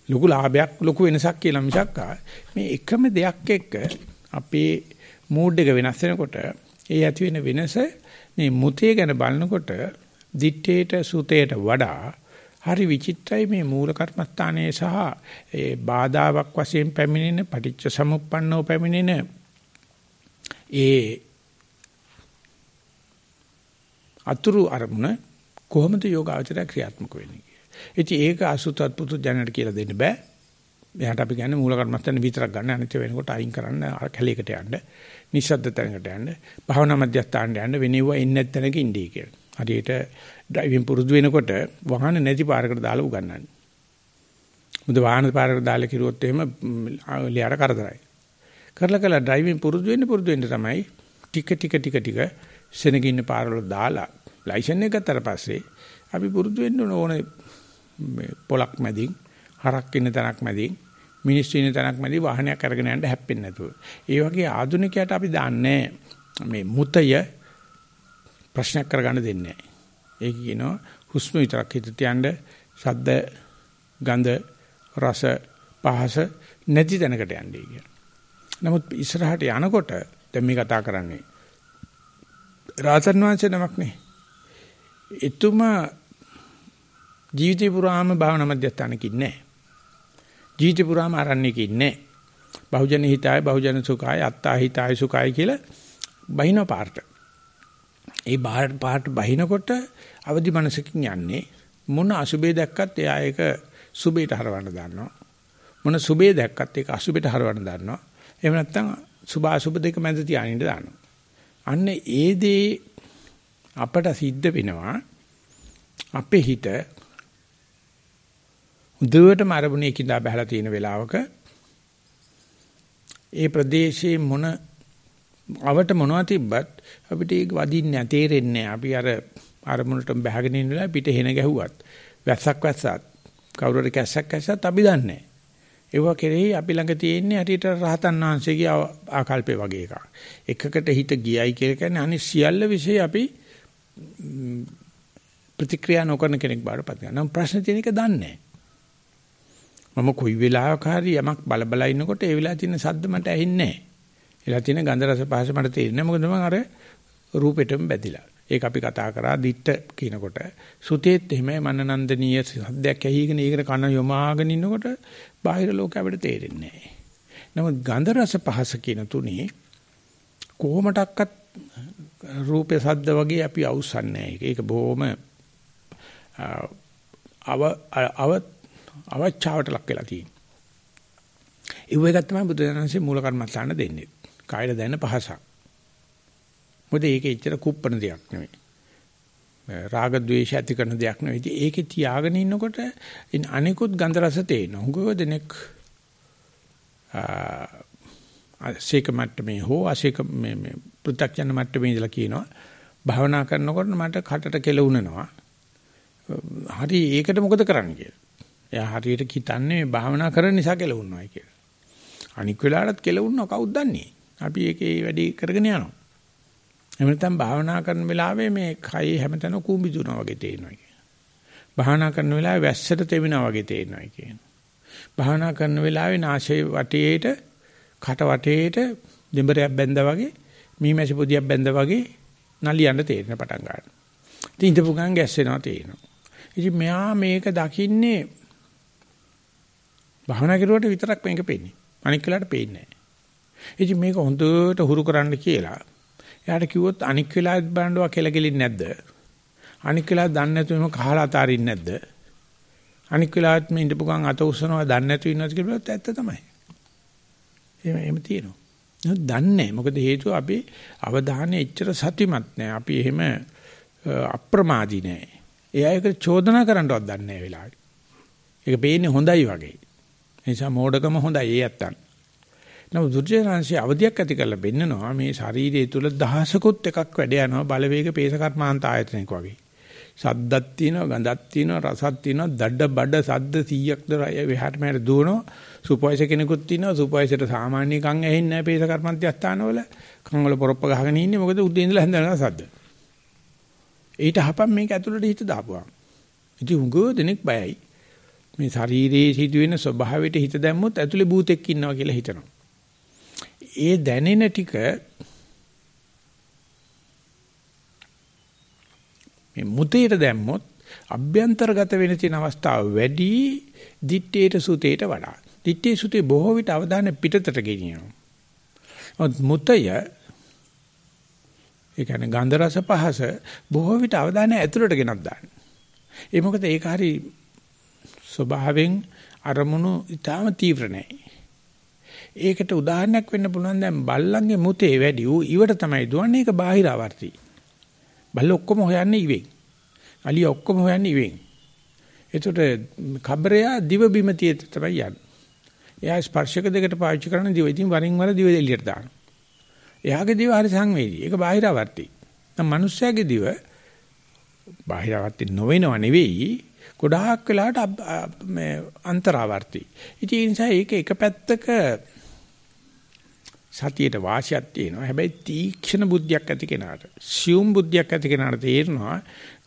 ලොකු ලාභයක් ලොකු වෙනසක් කියලා මිසක් මේ එකම දෙයක් එක්ක අපේ මූඩ් එක වෙනස් වෙනකොට ඒ ඇති වෙන වෙනස මේ මුතේ ගැන බලනකොට දිත්තේට සුතේට වඩා හරි විචිත්‍රයි මේ මූල කර්මස්ථානයේ සහ ඒ බාධාවක් වශයෙන් පැමිණෙන පටිච්ච සමුප්පන්නව පැමිණෙන ඒ අතුරු අරමුණ කොහොමද යෝගාචරය ක්‍රියාත්මක වෙන්නේ කියලා. ඉතින් ඒක අසුතත් පුතු ජනට කියලා දෙන්න බෑ. එයාට අපි කියන්නේ මූල කර්මස්ථාන විතරක් ගන්න අනිත් වෙනකොට අයින් කරන්න කැලේකට යන්න නිස්සද්ද තැනකට යන්න භාවනා මධ්‍යස්ථානට යන්න වෙනෙව්ව ඉන්නේ නැත්ැනක ඉන්නේ කියලා. හරියට ඩ්‍රයිවිං පුරුදු වෙනකොට වාහන නැති පාරකට දාලා උගන්වන්නේ. මුද වාහන පාරකට දාලා කිරුවොත් එහෙම ලියාට කරදරයි. කරලා කළා ඩ්‍රයිවිං පුරුදු වෙන්න පුරුදු වෙන්න තමයි ටික ටික ටික ටික සෙනගින්න පාරවල දාලා ලයිසන් එක ගත්තට පස්සේ අපි පුරුදු වෙන්න ඕනේ පොලක් මැදින් හරක් ඉන්න තැනක් මැදින් මිනිස්සු ඉන්න තැනක් මැදි වාහනයක් අරගෙන යන්න හැප්පෙන්නේ නැතුව. ඒ වගේ ආධුනිකයට අපි දන්නේ මේ මුතය ප්‍රශ්නයක් කරගන්න දෙන්නේ නැහැ. ඒක කියනවා හුස්ම විතරක් හිත තියන්න ශබ්ද ගන්ධ රස පහස නැති තැනකට යන්නේ කියන. නමුත් ඉස්සරහට යනකොට දැන් මේ කතා කරන්නේ රාතන් වංශේ නමක් නේ. එතුමා ජීවිතේ පුරාම භාවනා මධ්‍යස්ථානක ඉන්නේ ජීවිතේ පුරාම ආරණ්‍යක ඉන්නේ බහුජන හිතාය බහුජන සුඛාය අත්තා හිතාය සුඛාය කියලා බහින පාර්ට. ඒ පාර්ට බහිනකොට අවදි මනසකින් යන්නේ මොන අසුබේ දැක්කත් එයා ඒක සුබේට හරවන්න දන්නවා. මොන සුබේ දැක්කත් ඒක අසුබේට හරවන්න දන්නවා. එහෙම නැත්නම් සුභ අසුබ දෙක මැද තියානින්න දානවා. අන්න ඒ දේ අපට සිද්ධ වෙනවා අපේ හිත හොඳටම අරමුණේ කිඳා බහලා තියෙන වෙලාවක ඒ ප්‍රදේශයේ මොන අවට මොනවද තිබ්බත් අපිට ඒක වදින්නේ තේරෙන්නේ අපි අර අරමුණට බහගෙන ඉන්නලා පිට හෙන ගැහුවත් වැස්සක් වැස්සත් කවුරුරි කැස්සක් කැස්සත් අපි දන්නේ ඒවා කෙරෙහි අපි ළඟ තියෙන්නේ හරියට රහතන් වහන්සේගේ ආකල්පේ වගේ එකක්. එකකට හිත ගියයි කියලා කියන්නේ අනිත් සියල්ල વિશે අපි ප්‍රතික්‍රියා නොකරන කෙනෙක් බාරපත් ගන්නවා. නම් ප්‍රශ්න තියෙන එක දන්නේ මම කොයි වෙලාවක හරි යමක් බල බල ඉන්නකොට ඒ වෙලාවේ තියෙන සද්ද මට ඇහෙන්නේ නැහැ. එලා තියෙන ගන්ධ රස පහස මට තේරෙන්නේ මොකද මම අර රූපෙටම බැඳිලා. ඒක අපි කතා කරා දිට්ට කියනකොට සුතේත් එහෙමයි මනනන්දනීය සද්දයක් ඇහිගෙන ඒකට කන යොමාගෙන ඉන්නකොට බාහිර ලෝකෙ අපිට තේරෙන්නේ නැහැ. නමුත් ගන්ධ රස පහස කියන තුනේ කොහොමඩක්වත් රූපේ සද්ද වගේ අපි අවසන්නේ ඒක බොහොම අව අව අවචාවට ලක් වෙලා තියෙනවා. ඒ වගේ තමයි බුදුදහමේ මූල කර්මස්ථාන දෙන්නේ. කායල දැන පහසක්. මොකද ඒක එච්චර කුප්පන දෙයක් නෙවෙයි. රාග ద్వේෂ ඇති කරන දෙයක් නෙවෙයි. ඉතින් ඒකේ තියාගෙන ඉන්නකොට අනිකුත් ගන්ධ රස තේනවා. හුඟව දෙනෙක් ආසේක මට්ටමේ හෝ ආසේක මේ මේ පෘථග්ජන මට්ටමේ ඉඳලා කියනවා භාවනා කරනකොට මට කටට කෙලුණනවා. හරි ඒකට මොකද කරන්න කියලා. එයා හරියට හිතන්නේ භාවනා කරන නිසා කෙලුණායි කියලා. අනික් වෙලාවටත් කෙලුණා කවුද දන්නේ? අපි ඒකේ වැඩි කරගෙන යනවා. එහෙම නැත්නම් භාවනා කරන වෙලාවේ මේ කයි හැමතැන කූඹි දුනා වගේ තේරෙනවා කියන. භාවනා කරන වෙලාවේ වැස්සට තෙමිනා වගේ තේරෙනවා කියන. භාවනා කරන වෙලාවේ නාසයේ වටේට කට වටේට දෙඹරයක් බැඳා වගේ මීමැසි පොදියක් බැඳා වගේ නලියන්න තේරෙන පටන් ගන්නවා. ඉතින් ඉඳපු ගමන් ගැස්සෙනවා තේරෙනවා. ඉතින් මෙයා මේක දකින්නේ භාවනා කරුවට විතරක් මේක පේන්නේ. අනික් වෙලාවට පේන්නේ නැහැ. ඉතින් මේක හොඳට හුරු කරන්න කියලා එයාට කිව්වොත් අනික් වෙලාවෙත් බලනවා කියලා ගෙලින්නේ නැද්ද? අනික් වෙලාවෙත් දන්නේ නැතුවම කහලා අතාරින්නේ නැද්ද? අනික් වෙලාවෙත් මේ ඉඳපු ගමන් අත උස්සනවා දන්නේ නැතුව ඉන්නවද කියලා ඇත්ත තමයි. එහෙම එහෙම තියෙනවා. දන්නේ මොකද හේතුව අපි අවධානය එච්චර සතිමත් නැහැ. අපි එහෙම අප්‍රමාදී නැහැ. එයා ඒක චෝදනා කරන්නවත් දන්නේ නැහැ වෙලාවට. ඒක පේන්නේ හොඳයි වගේ. ඒ නිසා මෝඩකම හොඳයි ඒ ඇත්තන්. නමුත් දුර්ජනංශي අවධියක් ඇති කරලා බෙන්නනවා මේ ශරීරය තුල දහසකුත් එකක් වැඩ යනවා බලවේග පේස කර්මාන්ත ආයතනයක් වගේ. සද්දක් තියෙනවා ගඳක් තියෙනවා රසක් තියෙනවා දඩ බඩ සද්ද 100ක්ද විහාර මෑට දුවනවා සුපර්වයිසර් කෙනෙකුත් තියෙනවා සුපර්වයිසර්ට සාමාන්‍ය කන් ඇහෙන්නේ නැහැ පේස කර්මාන්ත ස්ථානවල කන් වල පොරොප්ප ගහගෙන ඉන්නේ මොකද උදේ ඉඳලා හැන්දනවා සද්ද. ඊට හපන් මේක ඇතුළට හිත දාපුවා. ඉතින් උගෝ දෙනෙක් බයයි. මේ ශරීරයේ සිදුවෙන ස්වභාවයට හිත දැම්මොත් ඇතුලේ භූතෙක් ඉන්නවා කියලා හිතනවා. ඒ දැනෙන ටික මේ මුතේට දැම්මොත් අභ්‍යන්තරගත වෙන තියෙන අවස්ථාව වැඩි දිත්තේට සුතේට වඩා. දිත්තේ සුතේ බොහෝ විට අවධානය පිටතට ගෙනියනවා. මුතය ඒ කියන්නේ ගන්ධ රස පහස බොහෝ විට අවධානය ඇතුළට ගෙනත් දාන්න. ඒ මොකද ඒක හරි ස්වභාවයෙන් අරමුණු ඊටාම තීව්‍ර නැහැ. ඒකට උදාහරණයක් වෙන්න පුළුවන් දැන් බල්ලන්ගේ මුතේ වැඩි ඌ ඉවට තමයි දුවන්නේ ඒක බාහිරාවර්ති. බල්ල ඔක්කොම හොයන්නේ ඉවෙන්. අලිය ඔක්කොම හොයන්නේ ඉවෙන්. ඒතකොට කබරයා දිව බිම තියත තමයි යන්නේ. එයා ස්පර්ශක දෙකට පාවිච්චි කරන දිව ඉතින් වරින් වර දිව එළියට දානවා. එයාගේ දිව හරි සංවේදී. ඒක බාහිරවර්ති. නම් මිනිස්යාගේ දිව බාහිරවර්ති නොවෙනව නෙවෙයි. ගොඩාක් වෙලාවට මේ අන්තරාවර්ති. ඉතින් ඒ නිසා ඒක එක පැත්තක සතියේට වාසියක් තියෙනවා. හැබැයි තීක්ෂණ බුද්ධියක් ඇති කෙනාට, සියුම් බුද්ධියක් ඇති කෙනාට තේරෙනවා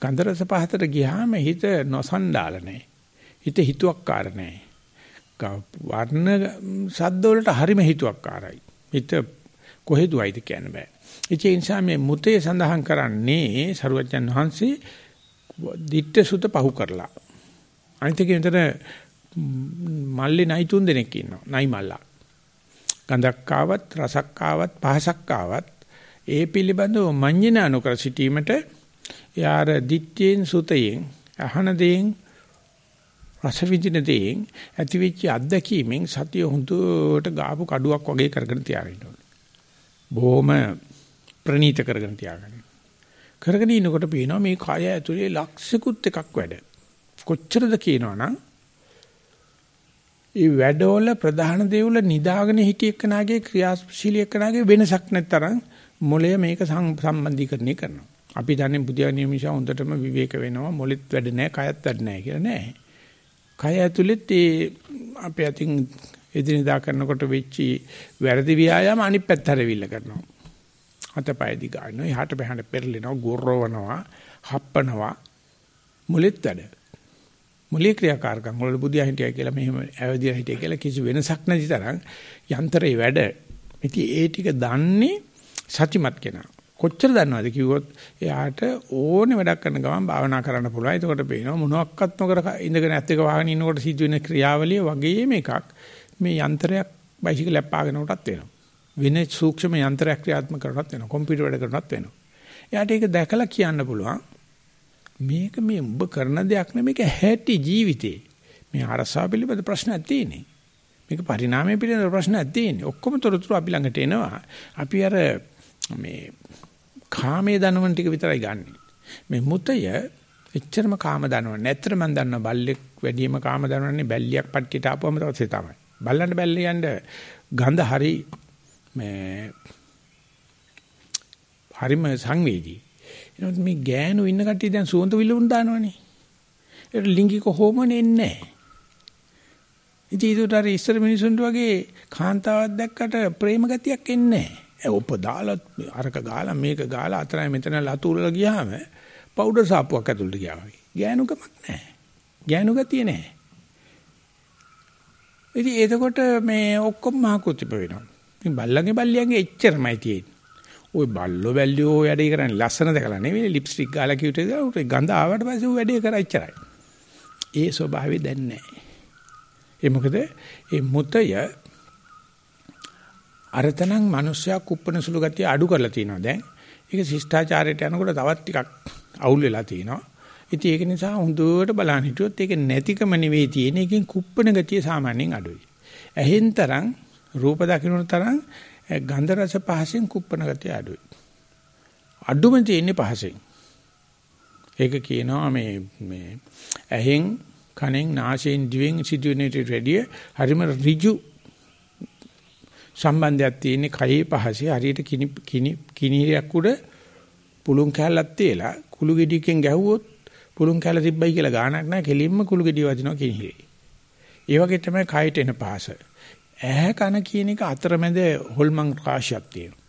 ගන්ධරස පහතට ගියාම හිත නොසන්ඩාල නැහැ. හිත හිතුවක්කාර නැහැ. වර්ණ සද්ද වලට හරිම හිතුවක්කාරයි. හිත කොහෙදුවයිද කියන්න බෑ. ඒ නිසා මේ මුතේ සඳහන් කරන්නේ සරුවච්චන් වහන්සේ ditta සුත පහු කරලා. අනිත් එකේ විතර මල්ලේ නයි තුන් දෙනෙක් ඉන්නවා. නයි මල්ලා. ගඳක් ආවත් රසක් ආවත් පහසක් ආවත් ඒ පිළිබඳව මඤ්ඤණ අනුකර සිටීමට යාර දිත්තේන් සුතයෙන් අහන දෙයෙන් රස විඳින දෙයෙන් ඇතිවෙච්ච අත්දැකීමෙන් සතිය හුදුට ගාපු කඩුවක් වගේ කරගෙන තියාගෙන ඕනේ. බොහොම ප්‍රනීත කරගෙන තියාගන්න. කරගෙන ඉනකොට පේනවා මේ කය ඇතුලේ ලක්ෂිකුත් එකක් වැඩ. කොච්චරද කියනවනම් ඒ වැඩවල ප්‍රධාන දේවල නිදාගෙන හිටිය එක්කනාගේ ක්‍රියාශීලී එක්කනාගේ වෙනසක් නැතරම් මොළය මේක සම්බන්ධීකරණය කරනවා. අපි දන්නේ බුද්ධාගම නිසා හොඳටම විවේක වෙනවා මොළෙත් වැඩ නැහැ කයත් වැඩ නැහැ කියලා නෑ. කය ඇතුළෙත් ඒ අපේ අතින් එදිනදා කරනකොට වෙච්චි වැරදි ව්‍යායාම අනිත් පැත්ත හැරවිල්ල කරනවා. අතපය දිගානවා, එහාට බහට පෙරලෙනවා, ගොරවනවා, හප්පනවා. මුලෙත් වැඩ. මුලිය ක්‍රියාකාරකම් වල බුදියා හිටියා කියලා මෙහෙම ඇවදියා හිටියා කියලා කිසි වෙනසක් නැති තරම් යන්ත්‍රේ වැඩ. ඉතින් ඒ ටික දන්නේ සතිමත් කෙනා. කොච්චර දන්නවද කිව්වොත් එයාට ඕනේ වැඩක් කරන ගමන් භාවනා කරන්න පුළුවන්. එතකොට පේනවා මොනවත් නොකර ඉඳගෙන ඇත්ත එක වහගෙන ඉන්නකොට සිදුවෙන ක්‍රියාවලිය වගේම එකක් මේ යන්ත්‍රයක් බයිසිකලයක් පාගෙන උටත් වෙනවා. වෙන සූක්ෂම යන්ත්‍රයක් ක්‍රියාත්මක කරනවත් වෙනවා. කම්පියුටර් වැඩ කරනවත් වෙනවා. එයාට ඒක දැකලා කියන්න පුළුවන්. මේක මේ ඔබ කරන දෙයක් නෙමෙයි මේක හැටි ජීවිතේ. මේ අරසාව පිළිබඳ ප්‍රශ්නයක් තියෙන්නේ. මේක පරිණාමය පිළිබඳ ප්‍රශ්නයක් තියෙන්නේ. ඔක්කොම තොරතුරු අපි ළඟට එනවා. අපි අර මේ කාමයේ දනවන ටික විතරයි ගන්නෙ. මේ මුතය එච්චරම කාම දනවන්නේ. නැත්තර මම දන්නවා බල්ලෙක් වැඩිම කාම දනවන්නේ බැල්ලියක් පට්ටියට ආපුවම තමයි තමයි. බල්ලන්ට බැල්ලේ යන්න ගඳ හරි මේ හරිම සංවේදී. එනොත් මේ ගෑනු ඉන්න කට්ටිය දැන් සුවඳ විලවුන් දානවනේ. ඒක ලිංගික හෝමෝනේ නැහැ. ඉතින් ඒකට ඉස්සර මිනිසුන්ට වගේ කාන්තාවක් දැක්කට ප්‍රේම ගතියක් එන්නේ නැහැ. ඔප දාලා අරක ගාලා මේක ගාලා අතරයි මෙතන ලතු වල ගියාම පවුඩර් සාප්පුවක් ඇතුළට ගියා වගේ. ගෑනුකමක් නැහැ. ගෑනු ගතිය නැහැ. ඉතින් එතකොට මේ ඔක්කොම මහකුතිප වෙනවා. ඉතින් බල්ලගේ බල්ලියන්ගේ එච්චරමයි තියෙන්නේ. ওই බල්ලෝ බැල්ලියෝ වැඩේ කරන්නේ ලස්සන දැකලා නෙවෙයි ලිප්ස්ටික් ගාලා කිව්වට උට ගඳ ආවට පස්සේ ඌ වැඩේ කරා ඉච්චරයි. ඒ ස්වභාවය දැන් නැහැ. ඒ මොකද ඒ මුතය අරතනම් මිනිස්සයා කුප්පන සුළු ගතිය අඩු කරලා තියෙනවා දැන්. ඒක ශිෂ්ටාචාරයට යනකොට තවත් ටිකක් අවුල් වෙලා තියෙනවා. ඉතින් ඒක නිසා හොඳට බලන්න හිටියොත් ඒක නැතිකම නෙවෙයි තියෙන එකෙන් කුප්පන ගතිය සාමාන්‍යයෙන් අඩුයි. ඇහෙන් තරම් රූප දකින්න තරම් ගන්ධ රස පහසෙන් කුප්පන ගතිය අඩුයි. අඩුම තියෙන්නේ පහසෙන්. ඒක කියනවා මේ මේ ඇහෙන් කනෙන් නාසයෙන් දිවෙන් සිදුවෙන රෙඩිය හරිම ඍජු සම්බන්ධයක් තියෙන්නේ කයේ පහසේ හරියට කිනි කිනි කිනිරියක් උඩ පුළුන් කැලක් තියලා කුළු ගෙඩියකින් ගැහුවොත් පුළුන් කැල තිබ්බයි කියලා ගාණක් නැහැ කෙලින්ම කුළු ගෙඩිය වදිනවා කිනිහිරේ. ඒ වගේ තමයි කයට එන පහස. ඇහැ කන කියන එක අතරමැද හොල්මන් රාශියක් තියෙනවා.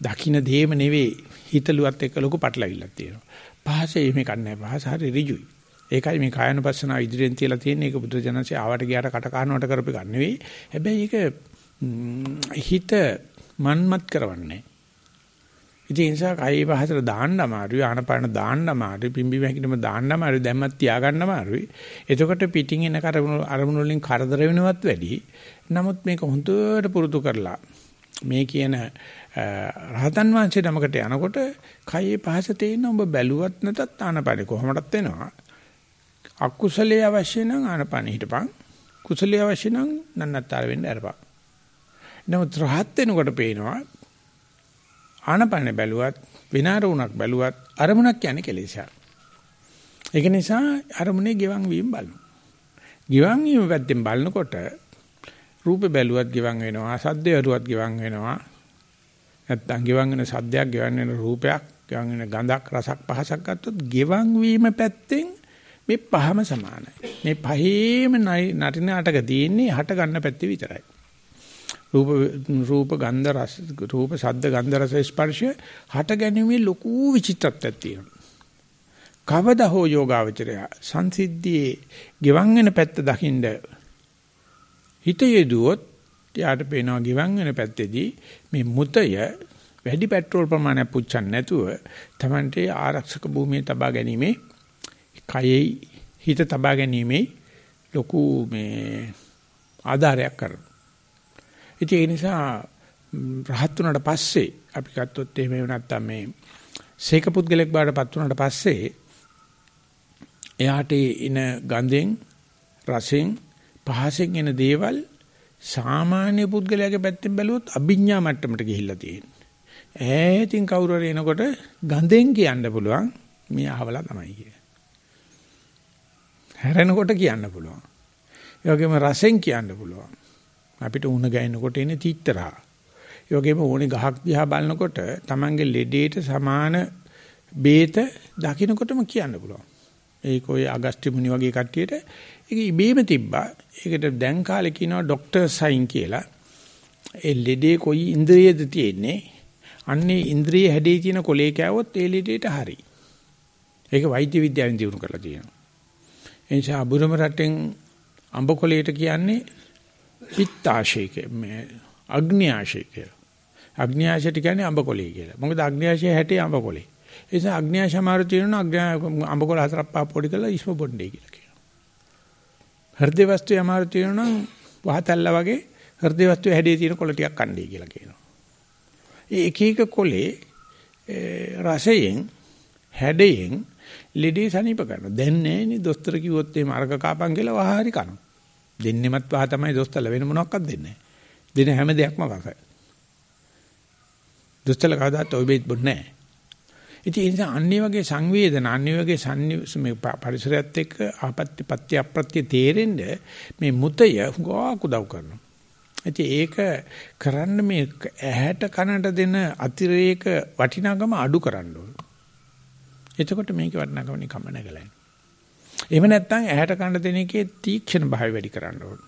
දකින්න දේම නෙවෙයි හිතලුවත් එක්ක ලොකු පටලවිල්ලක් තියෙනවා. පහසේ මේක නැහැ පහස හරි ඍජුයි. ඒකයි මේ කායනුපස්සනාව ඉදිරියෙන් තියලා තියෙන්නේ ඒක බුදුරජාණන්සේ ආවට ගියාට කට කනවට කරපු එක නෙවෙයි. හැබැයි ඒක හිත මන්මත් කරවන්නේ. ඉතින් ඒ නිසා කයි පහතට දාන්න අමාරුයි ආනපාන දාන්න අමාරුයි පිම්බි මැකිනම දාන්න අමාරුයි දැම්මත් තියාගන්න අමාරුයි. එතකොට පිටින් එන කරමුණු අරමුණු වලින් කරදර වෙනවත් වැඩි. නමුත් මේක හොඳට පුරුදු කරලා මේ කියන රහතන් වහන්සේ නමකට යනකොට කයේ පහස තේින්න ඔබ බැලුවත් නැතත් ආනපානෙ කොහොමදත් වෙනවා. අකුසලයේ අවශ්‍ය නම් ආනපානෙ හිටපන්. කුසලයේ අවශ්‍ය නම් නන්නත්තර වෙන්න අරපන්. නමුත් රහත් වෙනකොට පේනවා ආනපානෙ බැලුවත් විනාරුණක් බැලුවත් අරමුණක් කියන්නේ කෙලෙසක්. ඒක නිසා අරමුණේ ගෙවන් වීම බලනවා. ගෙවන් වීම පැත්තෙන් බලනකොට රූපේ බැලුවත් ගෙවන් වෙනවා, සද්දේ වරුවත් ගෙවන් වෙනවා. නැත්තම් ගෙවන් වෙන සද්දයක්, ගෙවන් වෙන රූපයක්, ගෙවන් වෙන ගඳක්, රසක්, පහසක් ගත්තොත් ගෙවන් වීම පැත්තෙන් මේ පහම සමානයි. මේ පහේම නටින අටක තියෙන්නේ හට ගන්න පැත්තේ විතරයි. රූප රූප ගන්ධ රස රූප ශබ්ද ගන්ධ රස ස්පර්ශ හට ගැනීමේ ලොකු විචිත්‍රත්වයක් තියෙනවා. කවදා හෝ යෝගාවචරය සංසිද්ධියේ ගෙවන් වෙන පැත්ත දකින්ද හිත යෙදුවොත් යාට පේනවා ගෙවන් වෙන පැත්තේදී මේ මුතය වැඩි පෙට්‍රෝල් ප්‍රමාණයක් පුච්චන්නේ නැතුව Tamante ආරක්ෂක භූමියේ තබා ගැනීමේ කයෙහි හිත තබා ගැනීමේ ලොකු මේ ආධාරයක් කරනවා. ඉතින් ඒ නිසා රහත් වුණාට පස්සේ අපි ගත්තොත් එහෙම නැත්නම් මේ සීක පුද්ගලෙක් බාටපත් වුණාට පස්සේ එයාට ඉන ගඳෙන් රසෙන් පහසෙන් එන දේවල් සාමාන්‍ය පුද්ගලයාගේ පැත්තෙන් බැලුවොත් අභිඥා මට්ටමට ගිහිල්ලා තියෙනවා. ඈතින් කවුරු හරි එනකොට ගඳෙන් කියන්න පුළුවන් මේ අහවලා තමයි කිය. හැරෙනකොට කියන්න පුළුවන්. ඒ වගේම රසෙන් කියන්න පුළුවන්. අපිට උණ ගැහෙනකොට එන්නේ තීත්තරා. ඒ වගේම ඕනේ ගහක් දිහා බලනකොට Tamange ලෙඩේට සමාන බේත දකින්නකොටම කියන්න පුළුවන්. ඒක ඔය අගස්ටි මුනි වගේ කට්ටියට ඒක ඉබේම තිබ්බා. ඒකට දැන් කාලේ කියනවා ડોක්ටර් සයින් කියලා. ඒ ලෙඩේ කොයි ඉන්ද්‍රියද තියෙන්නේ? අන්නේ ඉන්ද්‍රිය හැඩේ තියෙන කොලේ කෑවොත් ඒ ලෙඩේට හරි. ඒක වෛද්‍ය විද්‍යාවෙන් දිනු කරලා තියෙනවා. ඒ නිසා බුරුම රටෙන් අඹ කොලේට කියන්නේ පිත්තාශය මේ අග්න්‍යාශය කියලා. අග්න්‍යාශයට කියන්නේ අඹ කොළේ කියලා. මොකද අග්න්‍යාශය හැටේ අඹ කොළේ. ඒ නිසා අග්න්‍යාශ අමාරු තියෙනවා අඹ කොළ හතරක් පහ පොඩි කරලා ඉස්ම බොණ්ඩේ කියලා කියනවා. හෘද වස්තු අමාරු තියෙනවා නම් වහතල්ල වගේ හෘද වස්තු හැඩේ තියෙන කොළ ටිකක් කණ්ඩේ කියලා කියනවා. ඒ එක එක කොළේ රසයෙන් හැඩයෙන් ලෙඩේ සනීප කරනවා. දැන් නෑනේ දොස්තර කිව්වොත් එහෙම අරක කාපන් කියලා වහහරි කනවා. දෙන්නෙමත් වහ තමයි දොස්තරලා වෙන මොනක්වත් දෙන්නේ නැහැ. දෙන හැම දෙයක්ම වහයි. දොස්තරලා කවදාත් ඔය බෙහෙත් බොන්නේ නැහැ. ඉතින් ඒ නිසා අන්නේ වගේ සංවේදන අන්නේ වගේ මේ පරිසරයත් එක්ක ආපත්‍ය පත්‍ය අප්‍රත්‍ය තේරෙන්න මේ මුතය ගෝක් උදව් කරනවා. ඉතින් ඒක කරන්න මේ ඇහැට කනට දෙන අතිරේක වටිනාකම අඩු කරන්න ඕන. එතකොට මේකේ වටිනාකම නිකම්ම නැගලයි. එහෙම නැත්නම් ඇහැට කන දෙන එකේ තීක්ෂණ භාවය වැඩි කරන්න ඕන.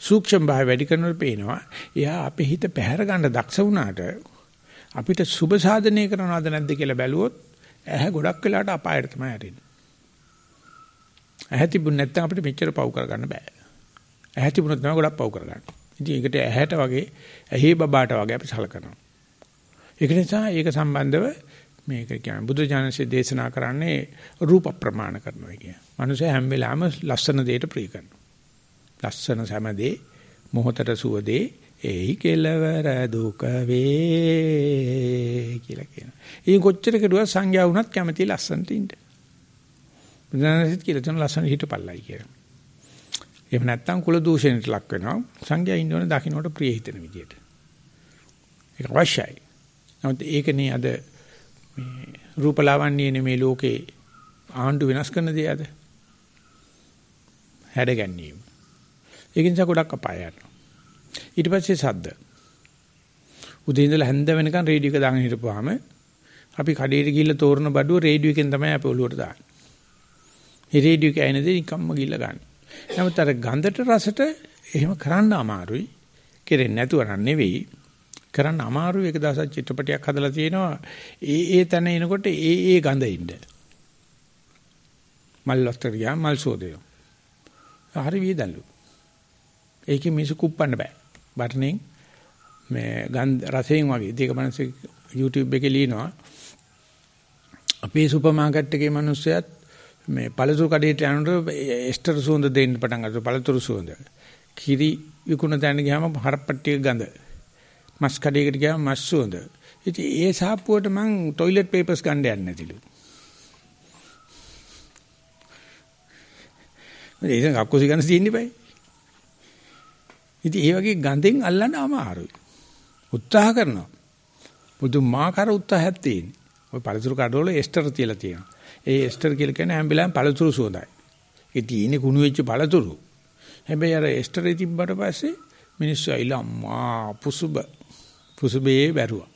සූක්ෂම භාවය වැඩි කරනකොට පේනවා එයා අපේ හිත පැහැර ගන්න දක්ෂ වුණාට අපිට සුබ සාධනය කරනවද නැද්ද කියලා බැලුවොත් ඇහැ ගොඩක් වෙලාට අපායට තමයි යටින්නේ. ඇහැ තිබුණ නැත්නම් අපිට මෙච්චර පව් කරගන්න බෑ. ඇහැ තිබුණොත් තමයි ගොඩක් පව් කරගන්න. ඉතින් ඒකට ඇහැට වගේ ඇහි බබාට වගේ අපි සලකනවා. ඒක නිසා ඒක සම්බන්ධව මේක කියන්නේ බුදු ජානසේ දේශනා කරන්නේ රූප ප්‍රමාණ කරනවා කියන. මනුස්සය හැම වෙලාවෙම ලස්සන දෙයට ප්‍රිය කරනවා. ලස්සන සමදේ මොහතට සුවදේ එයි කෙලවර දුක වේ කියලා කියනවා. ඉතින් කොච්චර කෙරුවා සංඥා වුණත් කැමති ලස්සනට ඉන්න. බුදුනාසිට කියලා තන ලස්සන හිටපල්ලයි කියලා. එහෙම නැත්නම් කුල දූෂණයට ලක් වෙනවා. සංඥා ඉන්න ඕනේ දකින්නට ප්‍රිය හිතෙන විදියට. ඒක අවශ්‍යයි. නමුත් ඒකනේ අද මේ රූපලාවන්‍යනේ මේ ලෝකේ ආණ්ඩු වෙනස් කරන දේ අද. හැඩ ගැනීම. ඒක නිසා ගොඩක් අපාය යනවා. ඊට පස්සේ සද්ද. උදේ ඉඳලා හැන්ද වෙනකන් රේඩියෝ එක දාගෙන හිටපුවාම අපි කඩේට ගිහිල්ලා තෝරන බඩුව රේඩියෝ එකෙන් තමයි අපි ඔලුවට දාන්නේ. මේ රේඩියෝ එක ඇයිනද නිකම්ම ගිහිල්ලා ගන්න. නමුත් අර ගඳට රසට එහෙම කරන්න අමාරුයි. කෙරෙන්නේ නැතුව නෙවෙයි. කරන්න අමාරුයි එක දවසක් චිත්‍රපටයක් හදලා තියෙනවා ඒ ඒ තැන එනකොට ඒ ඒ ගඳ ඉන්න මල් වස්තර ගියා මල් සෝදේ හරි වේදල්ලු ඒකේ මිසු කුප්පන්න බෑ බටනෙන් මේ ගන්ධ රසයෙන් වගේ ඒක මනස YouTube එකේ ලියනවා අපේ සුපර් මාකට් එකේ මිනිස්සුයත් මේ පළතුරු කඩේට යනකොට එස්ටර් සුවඳ දෙන්න පටන් ගත්තා පළතුරු සුවඳ. කිරි විකුණ තැන ගියාම හරප්පට්ටියක ගඳ. මස් කඩේකට ගියාම මස් සුවඳ. ඉතින් ඒ සාප්පුවට මං টয়ලට් පේපර්ස් ගන්න යන්නේ නැතිලු. මම ඒක කක්කුසි ගන්න තියෙන්න බෑ. ඉතින් ඒ වගේ ගඳෙන් අල්ලන්න අමාරුයි. උත්සාහ කරනවා. පුදුමාකාර උත්සාහයක් තියෙනවා. ওই පළතුරු කඩවල එස්ටර් තියලා තියෙනවා. ඒ එස්ටර් කියලා කියන්නේ හැම වෙලාවෙම පළතුරු සුවඳයි. ඒ තියෙන්නේ කුණු වෙච්ච පළතුරු. හැබැයි අර එස්ටරේ තිබ්බට පස්සේ මිනිස්සු ඇවිල්ලා අම්මා පුසුබ පුසුබේ බැරුවා.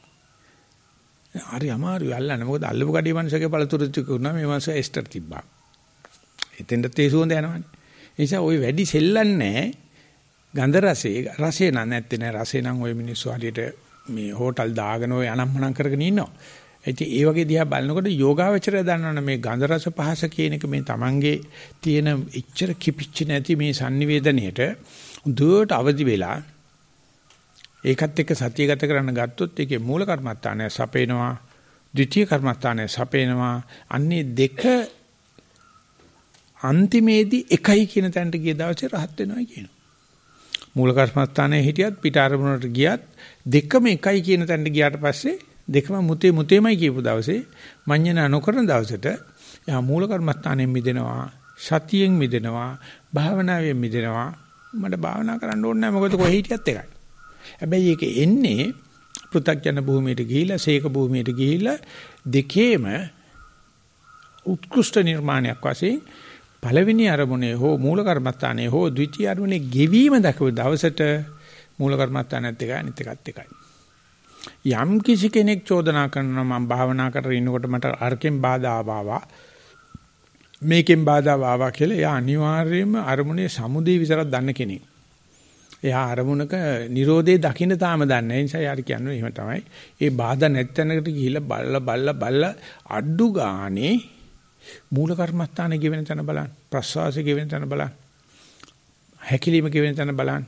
හරි අමාරුයි අල්ලන්න. මොකද අල්ලපු කඩේ මනුස්සගේ පළතුරු තිබුණා මේ මනුස්ස එස්ටර් තිබ්බා. එතෙන්ට තේ සුවඳ යනවනේ. ඒ නිසා ওই වැඩි සෙල්ලන්නේ ගන්ධ රසේ රසේ නම් නැත්තේ නෑ රසේ නම් ওই මිනිස්සු හරියට මේ හෝටල් දාගෙන ඔය අනම්මනම් කරගෙන ඉන්නවා. ඉතින් ඒ වගේ දිහා බලනකොට යෝගාවචරය දන්නවනේ මේ ගන්ධ රස පහස කියන එක මේ Tamange තියෙන එච්චර කිපිච්ච නැති මේ sannivedanayට දුවට අවදි වෙලා ඒකත් එක්ක සතිය ගත කරන්න ගත්තොත් ඒකේ මූල කර්මස්ථානය සපේනවා ද්විතීය කර්මස්ථානය සපේනවා අන්නේ දෙක අන්තිමේදී එකයි කියන තැනට ගිය දවසේ rahat වෙනවා කියනවා. මූල කර්මස්ථානයේ හිටියත් පිට අරමුණට ගියත් දෙකම එකයි කියන තැනට ගියාට පස්සේ දෙකම මුතේ මුතේමයි කියපු දවසේ මඤ්ඤණ නොකරන දවසට එහා මූල කර්මස්ථානයෙන් මිදෙනවා සතියෙන් මිදෙනවා භාවනාවෙන් මිදෙනවා. මට භාවනා කරන්න ඕනේ නැහැ. මොකද කොහේ හිටියත් එකයි. හැබැයි ඒක එන්නේ පෘථග්ජන භූමියට ගිහිලා සීක භූමියට ගිහිලා දෙකේම උත්කෘෂ්ඨ නිර්මාණයක් වශයෙන් පළවෙනි අරමුණේ හෝ මූල කර්මස්ථානයේ හෝ ද්විතීයි අරමුණේ ගෙවීම දක්ව දවසට මූල කර්මස්ථානයත් එකයි අනිත් එකත් එකයි. යම් කිසි කෙනෙක් චෝදනා කරනවා මම භාවනා කරගෙන ඉන්නකොට මට අරකින් බාධා ආවා මේකෙන් බාධා ආවා කියලා එයා අනිවාර්යයෙන්ම අරමුණේ සමුදේ විතරක් දන්න කෙනෙක්. එයා අරමුණක Nirodhe දකින්න තාම දන්නේ නැහැ. ඒ නිසා යාර කියන්නේ එහෙම තමයි. ඒ බාධා නැත්තැනකට ගිහිල්ලා බල්ලා බල්ලා බල්ලා අඩු ගානේ මූල කර්මස්ථානේ ගෙවෙන තැන බලන්න. ප්‍රස්වාසයේ ගෙවෙන තැන බලන්න. හැකිලිම ගෙවෙන තැන බලන්න.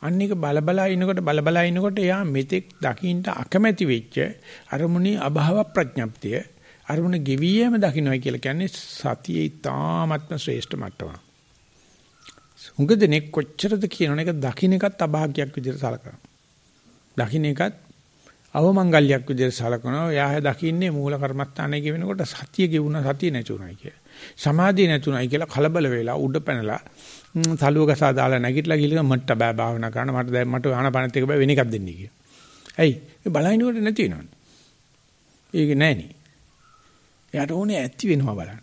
අන්න එක බලබලා ඉනකොට බලබලා ඉනකොට එයා මෙතෙක් දකින්න අකමැති වෙච්ච අරමුණේ අභාව ප්‍රඥප්තිය අරමුණ ගෙවියම දකින්නයි කියලා කියන්නේ සතියේ තාමත්ම ශ්‍රේෂ්ඨ මට්ටමක්. හුඟ දෙනෙක් කොච්චරද කියනවනේ ඒක දකින්න එකත් අභාග්‍යයක් විදිහට සලකනවා. දකින්න එකත් අවමංගල්‍යයක් විදිහට සලකනවා. එයා දකින්නේ මූල කර්මස්ථානයේ කියනකොට සතිය ගෙවුණා සතිය නැතුණයි කිය. සමාධිය නැතුණයි කියලා කලබල වෙලා උඩ පැනලා තලුව ගසා දාලා නැගිටලා ගිහලා මට බෑ භාවනා කරන්න මට දැන් මට ආනපනත් එක බෑ වෙන එකක් දෙන්න කිය. ඇයි? ඒ බලහිනකොට නැති වෙනවනේ. ඒක නෑනේ. එයාට ඕනේ ඇති වෙනවා බලන්න.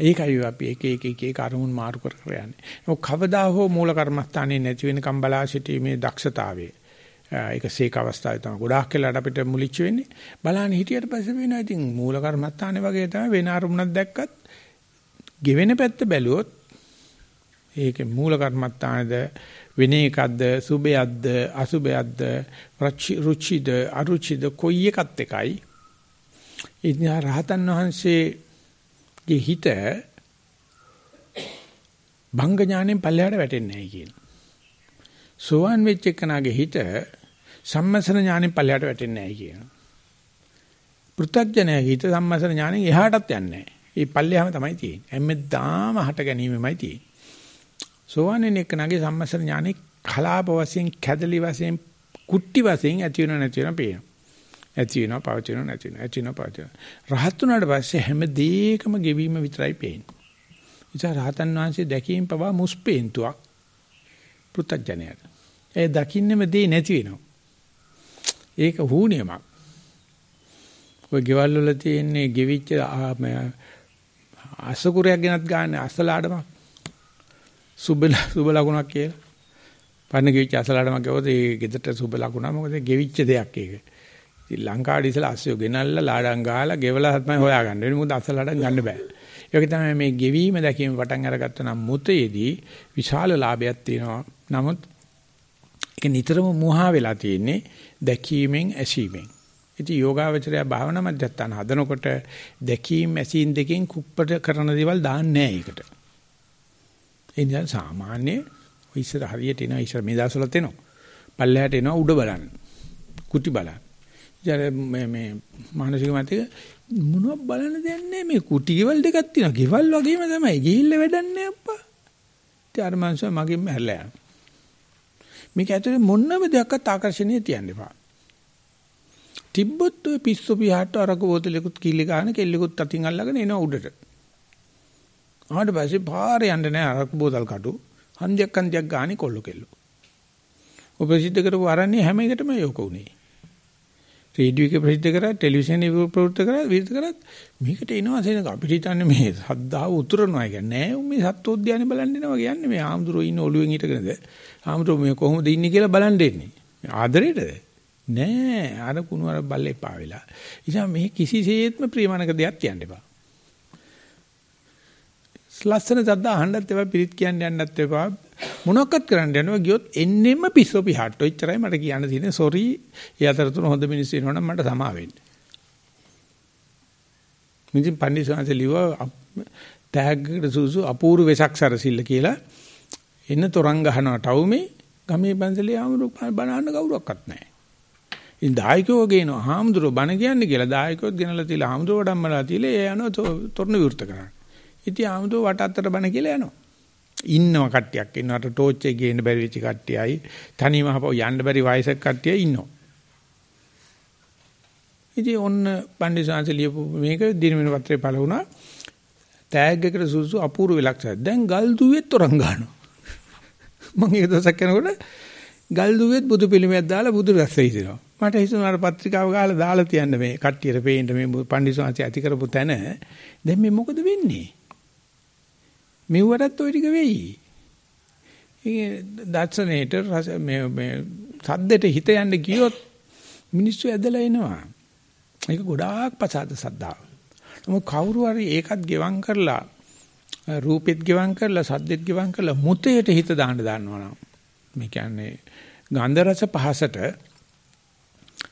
ඒකයි අපි එක එක එක එක අරමුණු මාරු කර කර යන්නේ. ඒක කවදා හෝ මූල කර්මස්ථානයේ නැති වෙනකම් බලා සිටීමේ දක්ෂතාවය. ඒක සීක අවස්ථාවේ තමයි ගොඩාක් වෙලාට අපිට මුලිච්ච වෙන්නේ. බලන්න හිටියට පස්සේ වෙනවා ඉතින් මූල කර්මස්ථානේ වගේ තමයි වෙන අරමුණක් දැක්කත් ගෙවෙන පැත්ත බැලුවොත් ඒකේ මූල කර්මස්ථානේද වෙන එකක්ද සුභයක්ද අසුභයක්ද රුචිද අරුචිද කොයි එකත් එකයි. ඉතින් රහතන් වහන්සේ ගේ හිත භංග ඥාණයෙන් පල්ලෙහාට වැටෙන්නේ නැහැ කියන. සෝවන් වෙච්ච එකනාගේ හිත සම්මසන ඥාණයෙන් පල්ලෙහාට වැටෙන්නේ නැහැ කියන. පෘථග්ජනයේ හිත සම්මසන ඥාණයෙන් එහාටත් යන්නේ නැහැ. ඒ පල්ලෙහාම තමයි තියෙන්නේ. හැමදාම හට ගැනීමමයි තියෙන්නේ. සෝවන්නේ එක්කනාගේ සම්මසන ඥානෙ කලාප වශයෙන් කැදලි වශයෙන් කුට්ටි වශයෙන් ඇති වෙනව නැති වෙනව පේනවා. ඇති වෙනවා පවතිනවා නැති වෙනවා ඇති වෙනවා පවතිනවා රහත් වුණාට පස්සේ හැම දෙයකම ගෙවීම විතරයි පේන්නේ ඉතින් රහතන් වහන්සේ දැකීම පවා මුස්පේන්තුවක් පෘථග්ජනයට ඒ දකින්නෙම දෙය නැති වෙනවා ඒක හුනියමක් ඔය ගෙවල් වල තියෙන්නේ ගෙවිච්ච අසකුරයක් ගෙනත් ගන්න අසලාඩමක් සුබ සුබ ලකුණක් කියලා පන්න ගෙවිච්ච අසලාඩමක් ගවද ඒ ගෙදරට සුබ ලකුණක් මොකද ගෙවිච්ච දෙයක් ඒක ඉතින් ලංකාවට ඉස්සලා අස්සයෝ ගෙනල්ලා ලාඩම් ගහලා ගෙවලා තමයි හොයාගන්න. වෙන මොකද අස්සලාඩම් ගන්න බෑ. ඒක තමයි මේ ගෙවීම දැකීම පටන් අරගත්ත නම් මුතේදී විශාල ලාභයක් තියෙනවා. නමුත් ඒක නිතරම මුහා වෙලා තියෙන්නේ දැකීමෙන් ඇසීමෙන්. ඉතින් යෝගාවචරය භාවනා මධ්‍යස්ථාන හදනකොට දැකීම ඇසීම් දෙකෙන් කුප්පට කරන දේවල් දාන්නේ නැහැ ඒකට. ඒ නිසා සාමාන්‍ය ඉස්සර හරියට එනවා ඉස්සර මේ දවස්වලත් එනවා. පල්ලෙහාට එනවා උඩ බලන්න. කුටි බලන්න. ඉතින් මේ මේ මානසික මතක මොනවද බලන්න දෙයක් නැහැ මේ කුටි ගෙවල් දෙකක් තියෙනවා. ගෙවල් වගේම තමයි. ගිහිල්ලා වැඩක් නැහැ අප්පා. ඉතින් අර මංසව මගෙන් මැරලා යනවා. මේක ඇතුලේ මොනම දෙයක්වත් ආකර්ෂණීය තියන්න එපා. තිබ්බොත් ඔය පිස්සු පිහාට අරක බෝතලෙකුත් කිලි ගන්න කෙල්ලෙකුත් අතින් අල්ලගෙන එනවා උඩට. ආවට පස්සේ පාරේ යන්න නෑ අරක බෝතල් කටු. හන්දියක් හන්දියක් ගානේ කොල්ල කෙල්ල. ඔය ප්‍රසිද්ධ කරපු අරන්නේ හැම එකටම යෝක උනේ. රේඩියෝ එක ප්‍රසිද්ධ කරා ටෙලිවිෂන් එක ප්‍රවෘත්ති කරා විරුද්ධ කරත් මේකට එනවා සෙනඟ අපිට හිතන්නේ මේ සද්දාව උතුරනවා කියන්නේ නෑ. මේ සත්වෝද්‍යානෙ බලන්න එනවා කියන්නේ මේ ආම්දුරෝ ඉන්න ඔළුවෙන් හිටගෙනද? ආම්දුරෝ මේ කොහොමද ඉන්නේ කියලා බලන්න එන්නේ. ආදරේටද නෑ. අර කුණු අර බල්ලේ පා වෙලා. ඉතින් මේ කිසිසේත්ම ප්‍රියමනක දෙයක් කියන්න එපා. ලස්සන සද්ද අහන්නත් එපා පිරිත් කියන්න යන්නත් එපා. මොනක්වත් කරන්න යනවා ගියොත් එන්නෙම පිස්සෝ පිහට්ටෝ. එච්චරයි මට කියන්න තියෙන්නේ. සෝරි ඒ අතරතුර හොඳ මිනිස්සු ඉන්නවනම් මට සමා වෙන්න. මිදින් පන්දිසාංශ ලිව්වා තෑග්ගකට සුසු අපූර්ව වෙසක් සරසිල්ල කියලා. එන්න තරංග ගහනවා ටවුමේ. ගමේ පන්සලේ ආමුරු බනන්න කවුරක්වත් නැහැ. ඉතින් දායකයෝ ගේනවා හාමුදුරුවෝ බණ කියන්නේ කියලා. දායකයෝත් ගෙනලා තියලා හාමුදුරුවෝ වඩම්මලා තියලා ඒ යනවා තොරණ විවෘත කරන්න. ඉතින් හාමුදුරුවෝ වට අතර බණ කියලා යනවා. ඉන්නව කට්ටියක් ඉන්නවට ටෝච් එක ගේන්න බැරි වෙච්ච කට්ටියයි තනියම හපව යන්න බැරි වයසක කට්ටිය ඉන්නවා. ඉතින් ඔන්න පණ්ඩිතාංශ ලියපු මේක දිනමින පත්‍රේ පළ වුණා. ටැග් එකට සුසු අපූර්ව ලක්ෂය. දැන් ගල් දුවෙත් තරංග ගන්නවා. මම ඒක දවසක් යනකොට ගල් දුවෙත් බුදු පිළිමයක් දාලා බුදු රැස් වෙයිනවා. මට හිතුණා අර පත්‍රිකාව ගහලා දාලා තියන්න මේ කට්ටියට පේන්න මේ පණ්ඩිතසෝන්සේ ඇති කරපු තැන දැන් මේ මොකද වෙන්නේ? මෙව්වටත් ওই ටික වෙයි. ඒ දර්ශනයේට මේ මේ සද්දෙට හිත යන්න ගියොත් මිනිස්සු ඇදලා එනවා. ඒක ගොඩාක් පසාද සද්දාව. නමුත් කවුරු හරි ඒකත් ගෙවම් කරලා රූපෙත් ගෙවම් කරලා සද්දෙත් ගෙවම් කරලා මුතේට හිත දාන්න දානවා නම් මේ කියන්නේ ගන්ධ රස පහසට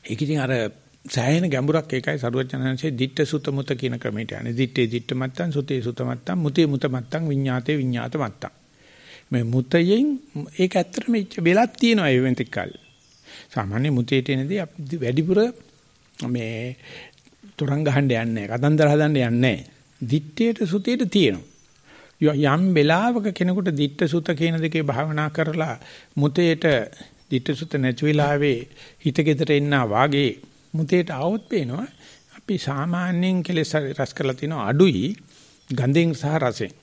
ඒක ඉතින් අර සෑහෙන ගැඹුරක් ඒකයි සරුවචනංශයේ ditta sutta muta කියන ක්‍රමයට යන්නේ. ditte ditta මත්තං සුතේ සුත මත්තං මුතේ මුත මත්තං විඤ්ඤාතේ විඤ්ඤාත මත්තං. මේ මුතයෙන් ඒක ඇත්තටම වෙලක් තියෙනවා ඒ වෙන්තික් කල්. සාමාන්‍ය මුතේට එනදී අපි වැඩිපුර මේ තරංග ගහන්න යන්නේ නැහැ. කතන්දර හදන්න යන්නේ නැහැ. දිත්තේට සුතේට තියෙනවා. යම් වෙලාවක කෙනෙකුට ditta sutta කියන දෙකේ භාවනා කරලා මුතේට ditthසුත නැති වෙලාවේ හිත ගෙදර එන්නා වාගේ මුතේට આવොත් පේනවා අපි සාමාන්‍යයෙන් කෙලෙස් රස කරලා තිනවා අඩුයි ගන්ධෙන් සහ රසෙන්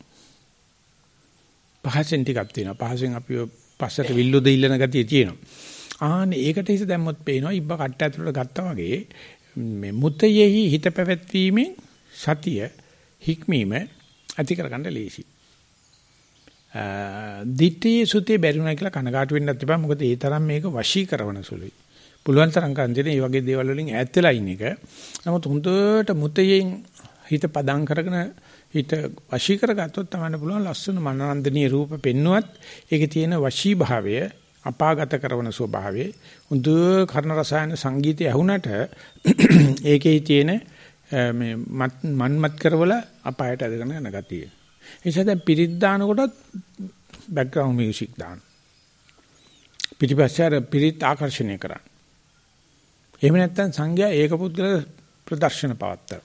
පහසෙන් ටිකක් තියෙනවා පහසෙන් අපි පස්සට විල්ලුද ඉල්ලන ගතිය තියෙනවා ආනේ ඒකට හිත දැම්මොත් පේනවා ඉබ්බ කට්ට ඇතුළට ගත්තා වගේ මේ මුතයෙහි හිත පැවැත්වීමෙන් සතිය හික්මීම ඇති කරගන්න ලේසියි දිත්තේ සුතේ බැරිුණා කියලා කනගාටු වෙන්නත් එපා. මොකද ඒ තරම් මේක වශී කරන සුළුයි. පුළුවන් තරම් කන්දේ මේ වගේ දේවල් වලින් ඈත් වෙලා ඉන්න එක. නමුත් හොඳට මුතයෙන් හිත පදම් කරගෙන හිත වශී කරගත්තොත් තමයි පුළුවන් ලස්සන මනනන්දනීය රූප පෙන්නුවත් ඒකේ තියෙන වශී භාවය අපාගත කරන ස්වභාවය හොඳ කර්ණ රසායන සංගීතය ඇහුණට ඒකේ තියෙන මේ මන්මත් කරවල අපායට අදගෙන යන ගතිය. නිසා දැන් පිරිත් දාන කොටත් බෑග්ග්‍රවුන්ඩ් මියුසික් දාන. පිටිපස්සේ අර පිරිත් ආකර්ෂණය කරන්න. එහෙම නැත්නම් සංඝයා ඒකපුද්ගල ප්‍රදර්ශන පවත්තා.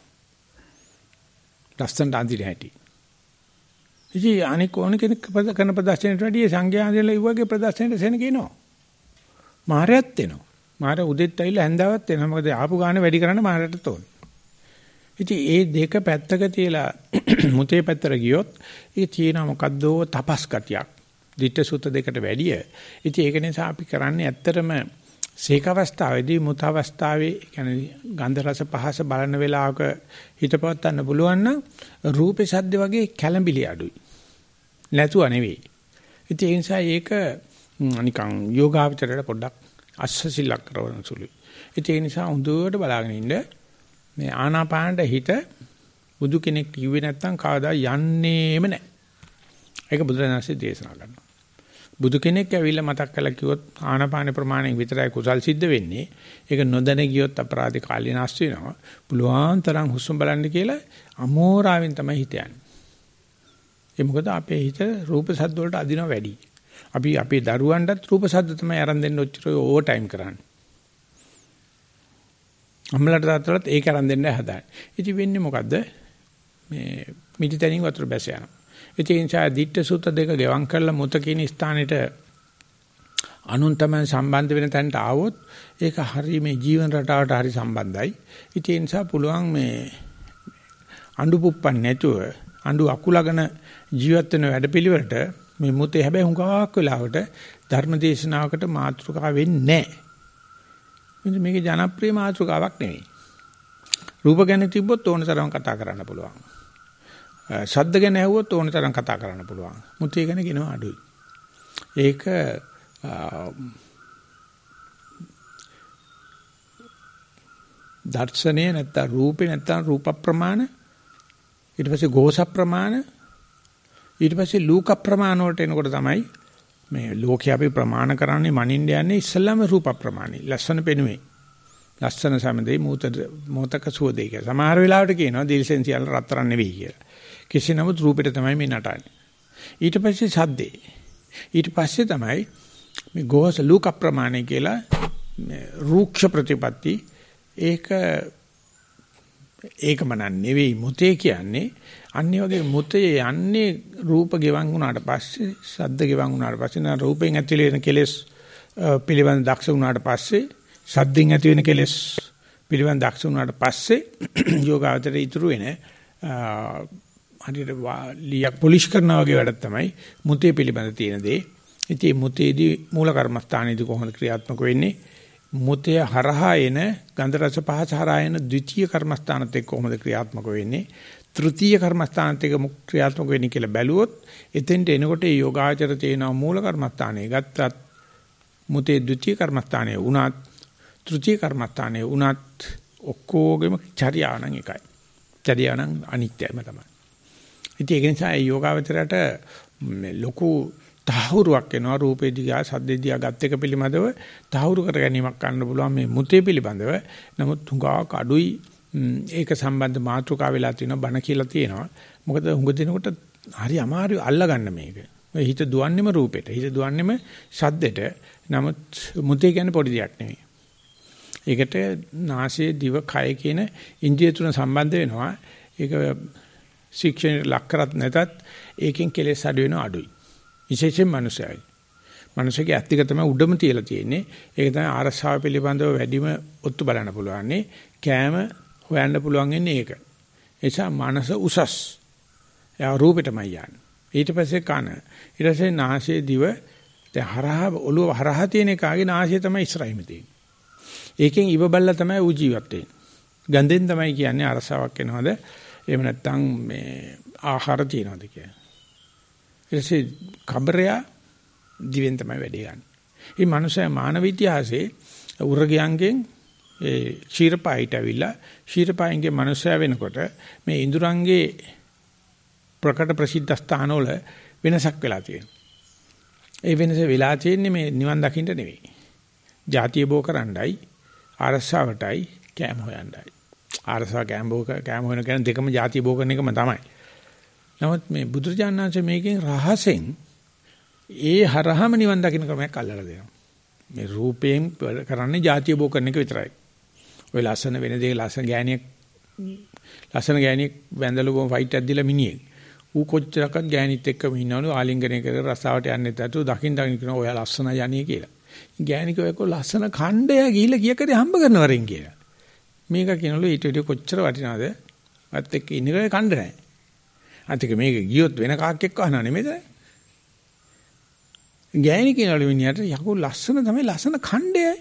ලස්සන අඳින හැටි. ඉතින් අනික ඕන කෙනෙක් කරන ප්‍රදර්ශනයට වැඩිය සංඝයා අඳිනලා ඉවගේ ප්‍රදර්ශනයට සෙන කියනවා. මාරයත් එනවා. මාර උදෙත් ඇවිල්ලා හැන්දාවත් එනවා. මොකද ආපු ගාන වැඩි කරන්න මාරයටත් ඕනේ. ඉතින් ඒ දෙක පැත්තක තියලා මුතේ පැත්තට ගියොත් ඒක තියෙන මොකද්ද තපස් ගතියක්. ditta sutta දෙකට වැඩිය. ඉතින් ඒක නිසා අපි කරන්නේ ඇත්තටම සීක අවස්ථාවේදී මුත අවස්ථාවේ කියන්නේ ගන්ධ රස පහස බලන වෙලාවක හිතපවත් ගන්න පුළුවන් නම් රූපේ ශබ්ද වගේ කැළඹිලි අඩුයි. නැතුව නෙවෙයි. ඉතින් ඒ නිසා ඒක නිකන් යෝගාවචරයට පොඩ්ඩක් අස්සසිලක් කරන සුළුයි. ඉතින් ඒ නිසා හොඳට බලාගෙන ඉන්න මේ ආනාපානට හිත බුදු කෙනෙක් කිව්වේ නැත්නම් කවදා යන්නේම නැහැ. ඒක බුදුරජාණන්සේ දේශනා කරනවා. බුදු කෙනෙක් ඇවිල්ලා මතක් කරලා කිව්වොත් ආනාපාන ප්‍රමාණයෙන් විතරයි කුසල් සිද්ධ වෙන්නේ. ඒක නොදැන ගියොත් අපරාධ කාලීනාස් වෙනවා. පුළුවන් තරම් හුස්ම බලන්න කියලා අමෝරාවෙන් තමයි හිත යන්නේ. ඒ මොකද අපේ හිත රූප සද්ද වලට අදිනවා වැඩි. අපි අපේ දරුවන්ටත් රූප සද්ද තමයි අරන් දෙන්න ඔච්චර ඕවර් ටයිම් කරන්නේ. අම්මලාට තාත්තලාට ඒක අරන් දෙන්න හදාන්නේ. ඉතින් වෙන්නේ මොකද්ද? මේ මිදිතනින් වතුර බැස යනවා. ඉතින් ඒ නිසා දිට්ඨ සූත්‍ර දෙක ගෙවම් කරලා මුත කියන ස්ථානෙට අනුන් තමයි සම්බන්ධ වෙන තැනට ආවොත් ඒක හරි මේ ජීවන රටාවට හරි සම්බන්ධයි. ඉතින් ඒ නිසා පුළුවන් මේ අඬු පුප්පන් නැතුව අඬු අකුලගෙන ජීවත් වෙන වැඩපිළිවෙලට මේ මුතේ හැබැයි හුඟක් වෙලාවට ධර්මදේශනාවකට මාතෘකාව වෙන්නේ නැහැ. මේක ජනප්‍රිය මාතෘකාවක් නෙවෙයි. රූප ගැන තිබ්බොත් ඕන තරම් කතා කරන්න පුළුවන්. ශබ්ද ගැන ඇහුවොත් ඕන තරම් කතා කරන්න පුළුවන්. මුතේ ගැන කියනවා අඩුයි. ඒක දර්ශනය නැත්තම් රූපේ නැත්තම් රූප ප්‍රමාණ ඊට පස්සේ ගෝස ප්‍රමාණ ඊට පස්සේ ලූක ප්‍රමාණ වලට එනකොට තමයි මේ ලෝකේ අපි ප්‍රමාණ කරන්නේ මනින්න යන්නේ ඉස්සල්ලාම රූප ප්‍රමාණي ලස්සන පෙනුවේ ලස්සන සමදේ මූත මොතක සුවදේ කියලා සමහර වෙලාවට කියනවා දිල්සෙන්සියල් රත්තරන් නෙවෙයි කියලා කෙසේ නමුත් රූපෙට තමයි මේ නටන්නේ. ඊට පස්සේ සද්දේ. ඊට පස්සේ තමයි මේ ගෝස ලූක ප්‍රමාණය කියලා රූක්ෂ ප්‍රතිපatti ඒක ඒකම නෙවෙයි මුතේ කියන්නේ. අන්නේ වගේ මුතේ යන්නේ රූප ගෙවන් වුණාට පස්සේ ශබ්ද ගෙවන් වුණාට පස්සේ නා රූපෙන් ඇතුළේ වෙන කෙලෙස් පිළිබඳ දක්ෂ වුණාට පස්සේ ශබ්දෙන් ඇති වෙන කෙලෙස් පිළිබඳ දක්ෂ වුණාට පස්සේ යෝගාවතර ඉතුරු වෙන හරියට ලියක් පොලිෂ් කරනවා වගේ වැඩක් තමයි මුතේ පිළිබඳ තියෙන දේ. ඉතින් මුතේදී මූල කර්මස්ථානයේදී කොහොමද ක්‍රියාත්මක වෙන්නේ? මුතය හරහා එන ගන්ධ රස පහස හරහා එන ද්විතීය කර්මස්ථානත් එක්ක කොහොමද ක්‍රියාත්මක වෙන්නේ? තෘතීය කර්මස්ථානත් එක්ක ක්‍රියාත්මක වෙන්නේ කියලා බැලුවොත් එතෙන්ට එනකොට ඒ යෝගාචර තේන මූල කර්මස්ථානයේ ගත්තත් මුතේ ද්විතීය කර්මස්ථානයේ උනත් තෘතීය කර්මස්ථානයේ උනත් ඔක්කොගෙම චර්යාව නම් එකයි. චර්යාව නම් අනිත්‍යම තමයි. ඉතින් ඒක නිසා ඒ යෝගාවචරයට ලොකු තහවුරුවක් එනවා රූපේ දිහා සද්දේ දිහා ගත් එක පිළිබඳව තහවුරු කර ගැනීමක් ගන්න පුළුවන් මේ මුතේ පිළිබඳව. නමුත් හුඟක් අඩුයි ඒක සම්බන්ධ මාතෘකා වෙලා තියෙනවා බණ කියලා තියෙනවා. මොකද හුඟ දිනකොට හරි අමාරු අල්ලගන්න මේක. ඔය හිත දුවන්නේම රූපෙට හිත දුවන්නේම සද්දෙට. නමුත් මුතේ කියන්නේ පොඩි දෙයක් නෙවෙයි ඒකට නාසය දිව කය කියන ඉන්ද්‍රිය තුන සම්බන්ධ වෙනවා. ඒක ශික්ෂණයට ලක් කරත් නැතත් ඒකෙන් කෙලෙස් අඩු වෙනවා අඩුයි විශේෂයෙන් මිනිසයයි. මිනිසගේ ඇත්තික තමයි උඩම තියලා තියෙන්නේ. ඒක තමයි ආරස්සාව පිළිබඳව වැඩිම ඔත්තු බලන්න පුළුවන්නේ. කෑම හොයන්න පුළුවන් වෙන්නේ ඒක. එසා මනස උසස්. එයා රූපෙටමයි යන්නේ. ඊට පස්සේ කන. ඊට පස්සේ නාසයේ දිව දැන් හරහා ඔළුව හරහා තියෙන එකාගේ නාසය තමයි ඉස්සරහින් තියෙන්නේ. ඒකෙන් ඉව බල්ලා තමයි ඌ ජීවත් වෙන්නේ. ගඳෙන් තමයි කියන්නේ අරසාවක් එනවද? එහෙම නැත්නම් මේ ආහාර තියනවද කියන්නේ. ඊටසේ කබරයා දිවෙන් තමයි වැඩේ ගන්න. මේ මනුස්සයා මානව ඉතිහාසයේ උරගයන්ගෙන් ඒ ශීරපායිට ඇවිල්ලා ශීරපායින්ගේ මනුස්සයා වෙනකොට මේ ඉඳුරංගේ ප්‍රකට ප්‍රසිද්ධ ස්ථානවල වෙනසක් වෙලා තියෙනවා. ඒ වෙනස වෙලා තියෙන්නේ මේ නිවන් දකින්න නෙවෙයි. ಜಾතිය බෝ කරන්නයි ආරස්සාවටයි කෑම හොයන්නයි. ආරසාව කෑම බෝ කෑම හොයන කෙනා දෙකම ಜಾතිය බෝ කරන එකම තමයි. නමුත් මේ බුදුරජාණන්සේ මේකෙන් රහසෙන් ඒ හරහම නිවන් දකින්න ක්‍රමයක් අල්ලලා දෙනවා. මේ රූපයෙන් කරන්නේ ಜಾතිය බෝ කරන එක විතරයි. ඔය ලස්සන වෙන දේ ලස්සන ගෑණියෙක් ලස්සන ගෑණියෙක් වැඳලු බොම ෆයිට් එකක් දීලා මිනිහෙක්. ඌ කොච්චරක්වත් ගෑණිත් එක්කම ඉන්නවලු ආලිංගනය කර රස්සාවට යන්නේ නැතුව දකින් දකින් කියනවා ඔයා ලස්සනයි යන්නේ කියලා. ගෑණික ඔයක ලස්සන ඛණ්ඩය ගිහිල්ලා කිය කරේ හම්බ කරනවරින් කියලා. මේක කියනලු ඊට වඩා කොච්චර වටිනවද? වත් එක්ක ඉන්නේ කණ්ඩ නැහැ. අන්තික මේක ගියොත් වෙන කාක් එක්ක අහනා නෙමෙයිද? ගෑණි කියනවලු මිනිහට යකෝ ලස්සන තමයි ලස්සන ඛණ්ඩයයි.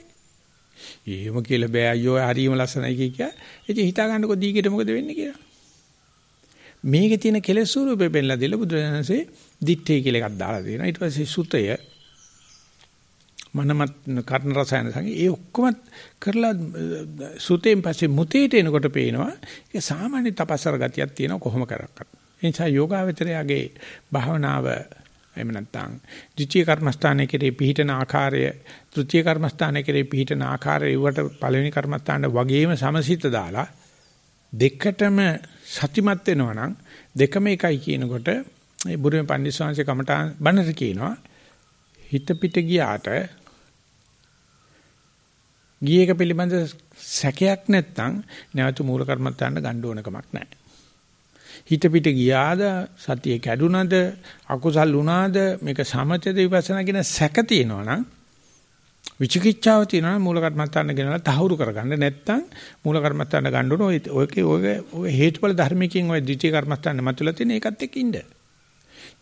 එහෙම කියලා බෑ අයියෝ හරියම ලස්සනයි කිය කිය. ඉතින් හිතා ගන්නකො දීගෙට මොකද වෙන්නේ කියලා. මේකේ තියෙන කෙලෙස් ස්වරූපේ පෙන්ලා දෙල බුදුරජාණන්සේ දිත්තේ කියලා එකක් දාලා දෙනවා. ඊට පස්සේ සුතය මනමත් කර්ණ රසයන සංගේ ඒ ඔක්කොම කරලා සුතෙන් පස්සේ මුතේට එනකොට පේනවා ඒක සාමාන්‍ය තපස්සර ගතියක් තියෙනවා කොහොම කරක්වත්. ඒ නිසා යෝගාවචරයාගේ භාවනාව එහෙම නැත්නම් ද්විතීය කර්මස්ථානයේ කෙරේ පිහිටන ආකාරය තෘතීය කර්මස්ථානයේ කෙරේ පිහිටන ආකාරය වට පළවෙනි කර්මස්ථාන වගේම සමසිත දාලා දෙකටම සතිමත් වෙනවා නම් දෙකම එකයි කියනකොට ඒ බුරුමේ පන්දිස්වාංශේ කමඨා බණට කියනවා හිත පිට ගියාට ගියේක පිළිබඳ සැකයක් නැත්නම් නැවත මූල කර්මත්තාන්න ගන්න ඕන කමක් නැහැ. හිත පිට ගියාද සතිය කැඩුනද අකුසල් වුණාද මේක සමතද විපස්සනා කියන සැක තියෙනවනම් විචිකිච්ඡාව තියෙනවා මූල කර්මත්තාන්න ගෙනලා තහවුරු කරගන්න නැත්නම් මූල කර්මත්තාන්න ගන්න ඕන ඔයකේ ඔය හේතුඵල ධර්මකින් ඔය ද්විතීය කර්මත්තාන්න මතුවලා තියෙන ඒකත් එක්ක ඉන්න.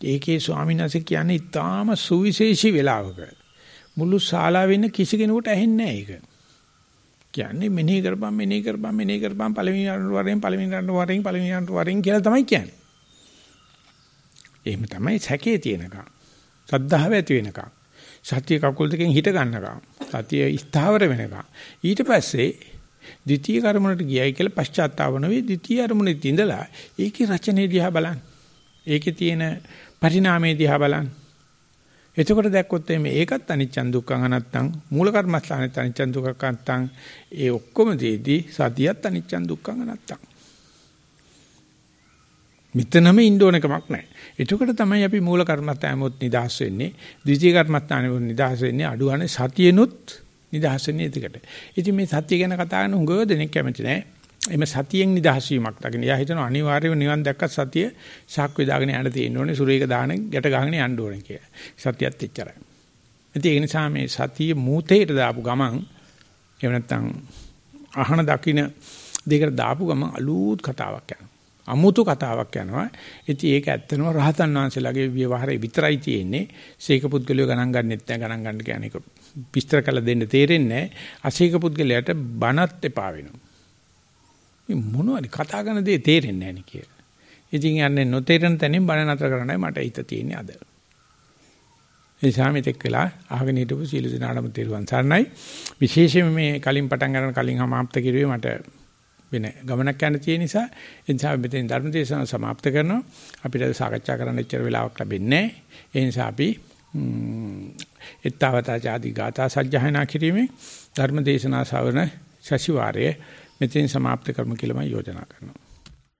ඒකේ ස්වාමීන් වහන්සේ කියන්නේ ඊටාම සුවිශේෂී වෙලාවක මුළු ශාලාවෙ ඉන්න කිසි කෙනෙකුට ඇහෙන්නේ නැහැ ඒක. කියන්නේ මෙනෙහි කරපම් මෙනෙහි කරපම් මෙනෙහි කරපම් පළවෙනි වරෙන් පළවෙනි වරෙන් පළවෙනි වරෙන් කියලා තමයි කියන්නේ. එහෙම තමයි සැකේ තියෙනකම්. සද්ධාව ඇති වෙනකම්. සතිය කකුල් දෙකෙන් හිට ගන්නකම්. සතිය ස්ථාවර වෙනකම්. ඊට පස්සේ ද්විතීය කර්මවලට ගියයි කියලා පශ්චාත්තාව නොවේ ද්විතීය අරමුණේ ඉඳලා ඒකේ රචනයේ දිහා බලන්න. ඒකේ තියෙන පරිණාමයේ දිහා බලන්න. එතකොට දැක්කොත් මේ ඒකත් අනිච්චන් දුක්ඛං අනත්තං මූල කර්මස්ථානෙත් අනිච්චන් දුක්ඛං අනත්තං ඒ ඔක්කොම දෙදී සතියත් අනිච්චන් දුක්ඛං අනත්තං මෙතනම ඉන්න ඕන කමක් නැහැ. එතකොට තමයි අපි මූල කර්මස්ථානෙමුත් නිදහස් වෙන්නේ. ද්විතීය කර්මස්ථානෙමුත් නිදහස් වෙන්නේ. අඩුවනේ සතියෙනුත් නිදහස් වෙන්නේ එතකට. ඉතින් මේ සතිය ගැන කතා කරන උඟ දෙනෙක් කැමති නැහැ. එimhe සතියෙන් නිදහස් වීමක් දකින්න. එයා හිතනවා අනිවාර්යයෙන්ම නිවන් දැක්කත් සතිය සාක්කුවේ දාගෙන යන්න තියෙන්න ඕනේ. සුරේක දාන ගැට ගහගෙන යන්න ඕනේ කියලා. සතියත් එච්චරයි. ඉතින් ඒ නිසා මේ සතිය මූතේට දාපු ගමන් එහෙම නැත්නම් අහන දකින්න දෙකට දාපු ගමන් අලුත් කතාවක් යනවා. අමුතු කතාවක් යනවා. ඉතින් ඒක ඇත්තනම රහතන් වහන්සේලාගේ ව්‍යවහාරය විතරයි තියෙන්නේ. සීක පුද්ගලිය ගණන් ගන්නෙත් නැහැ. ගණන් ගන්න කියන්නේ ඒක විස්තර කළ දෙන්න තේරෙන්නේ නැහැ. අසීක පුද්ගලයාට බනත් එපා වෙනවා. මේ මොනවද කතා කරන දේ තේරෙන්නේ නැහැ කියලා. ඉතින් යන්නේ නොතේරෙන තැනින් බණ නතර කරන්නයි මට හිත තියෙන්නේ අද. ඒ සාමිතෙක් වෙලා අහගෙන හිටපු සීල දිනාඩම තේරුවන් සරණයි. විශේෂයෙන් මේ කලින් පටන් ගන්න කලින් හමාප්ත කිරුවේ මට වෙන ගමනක් යන්න තියෙන නිසා ඒ නිසා මෙතෙන් ධර්ම දේශනාව સમાપ્ત කරනවා. අපිට සාකච්ඡා කරන්න එච්චර වෙලාවක් ලැබෙන්නේ නැහැ. ඒ නිසා අපි ඊත්තාවතා ආදී ගාථා සජ්ජහායනා කිරීමේ ධර්ම දේශනා ශ්‍රවණ සතිವಾರයේ මෙතෙන් સમાપ્ત කරමු කියලා මම යෝජනා කරනවා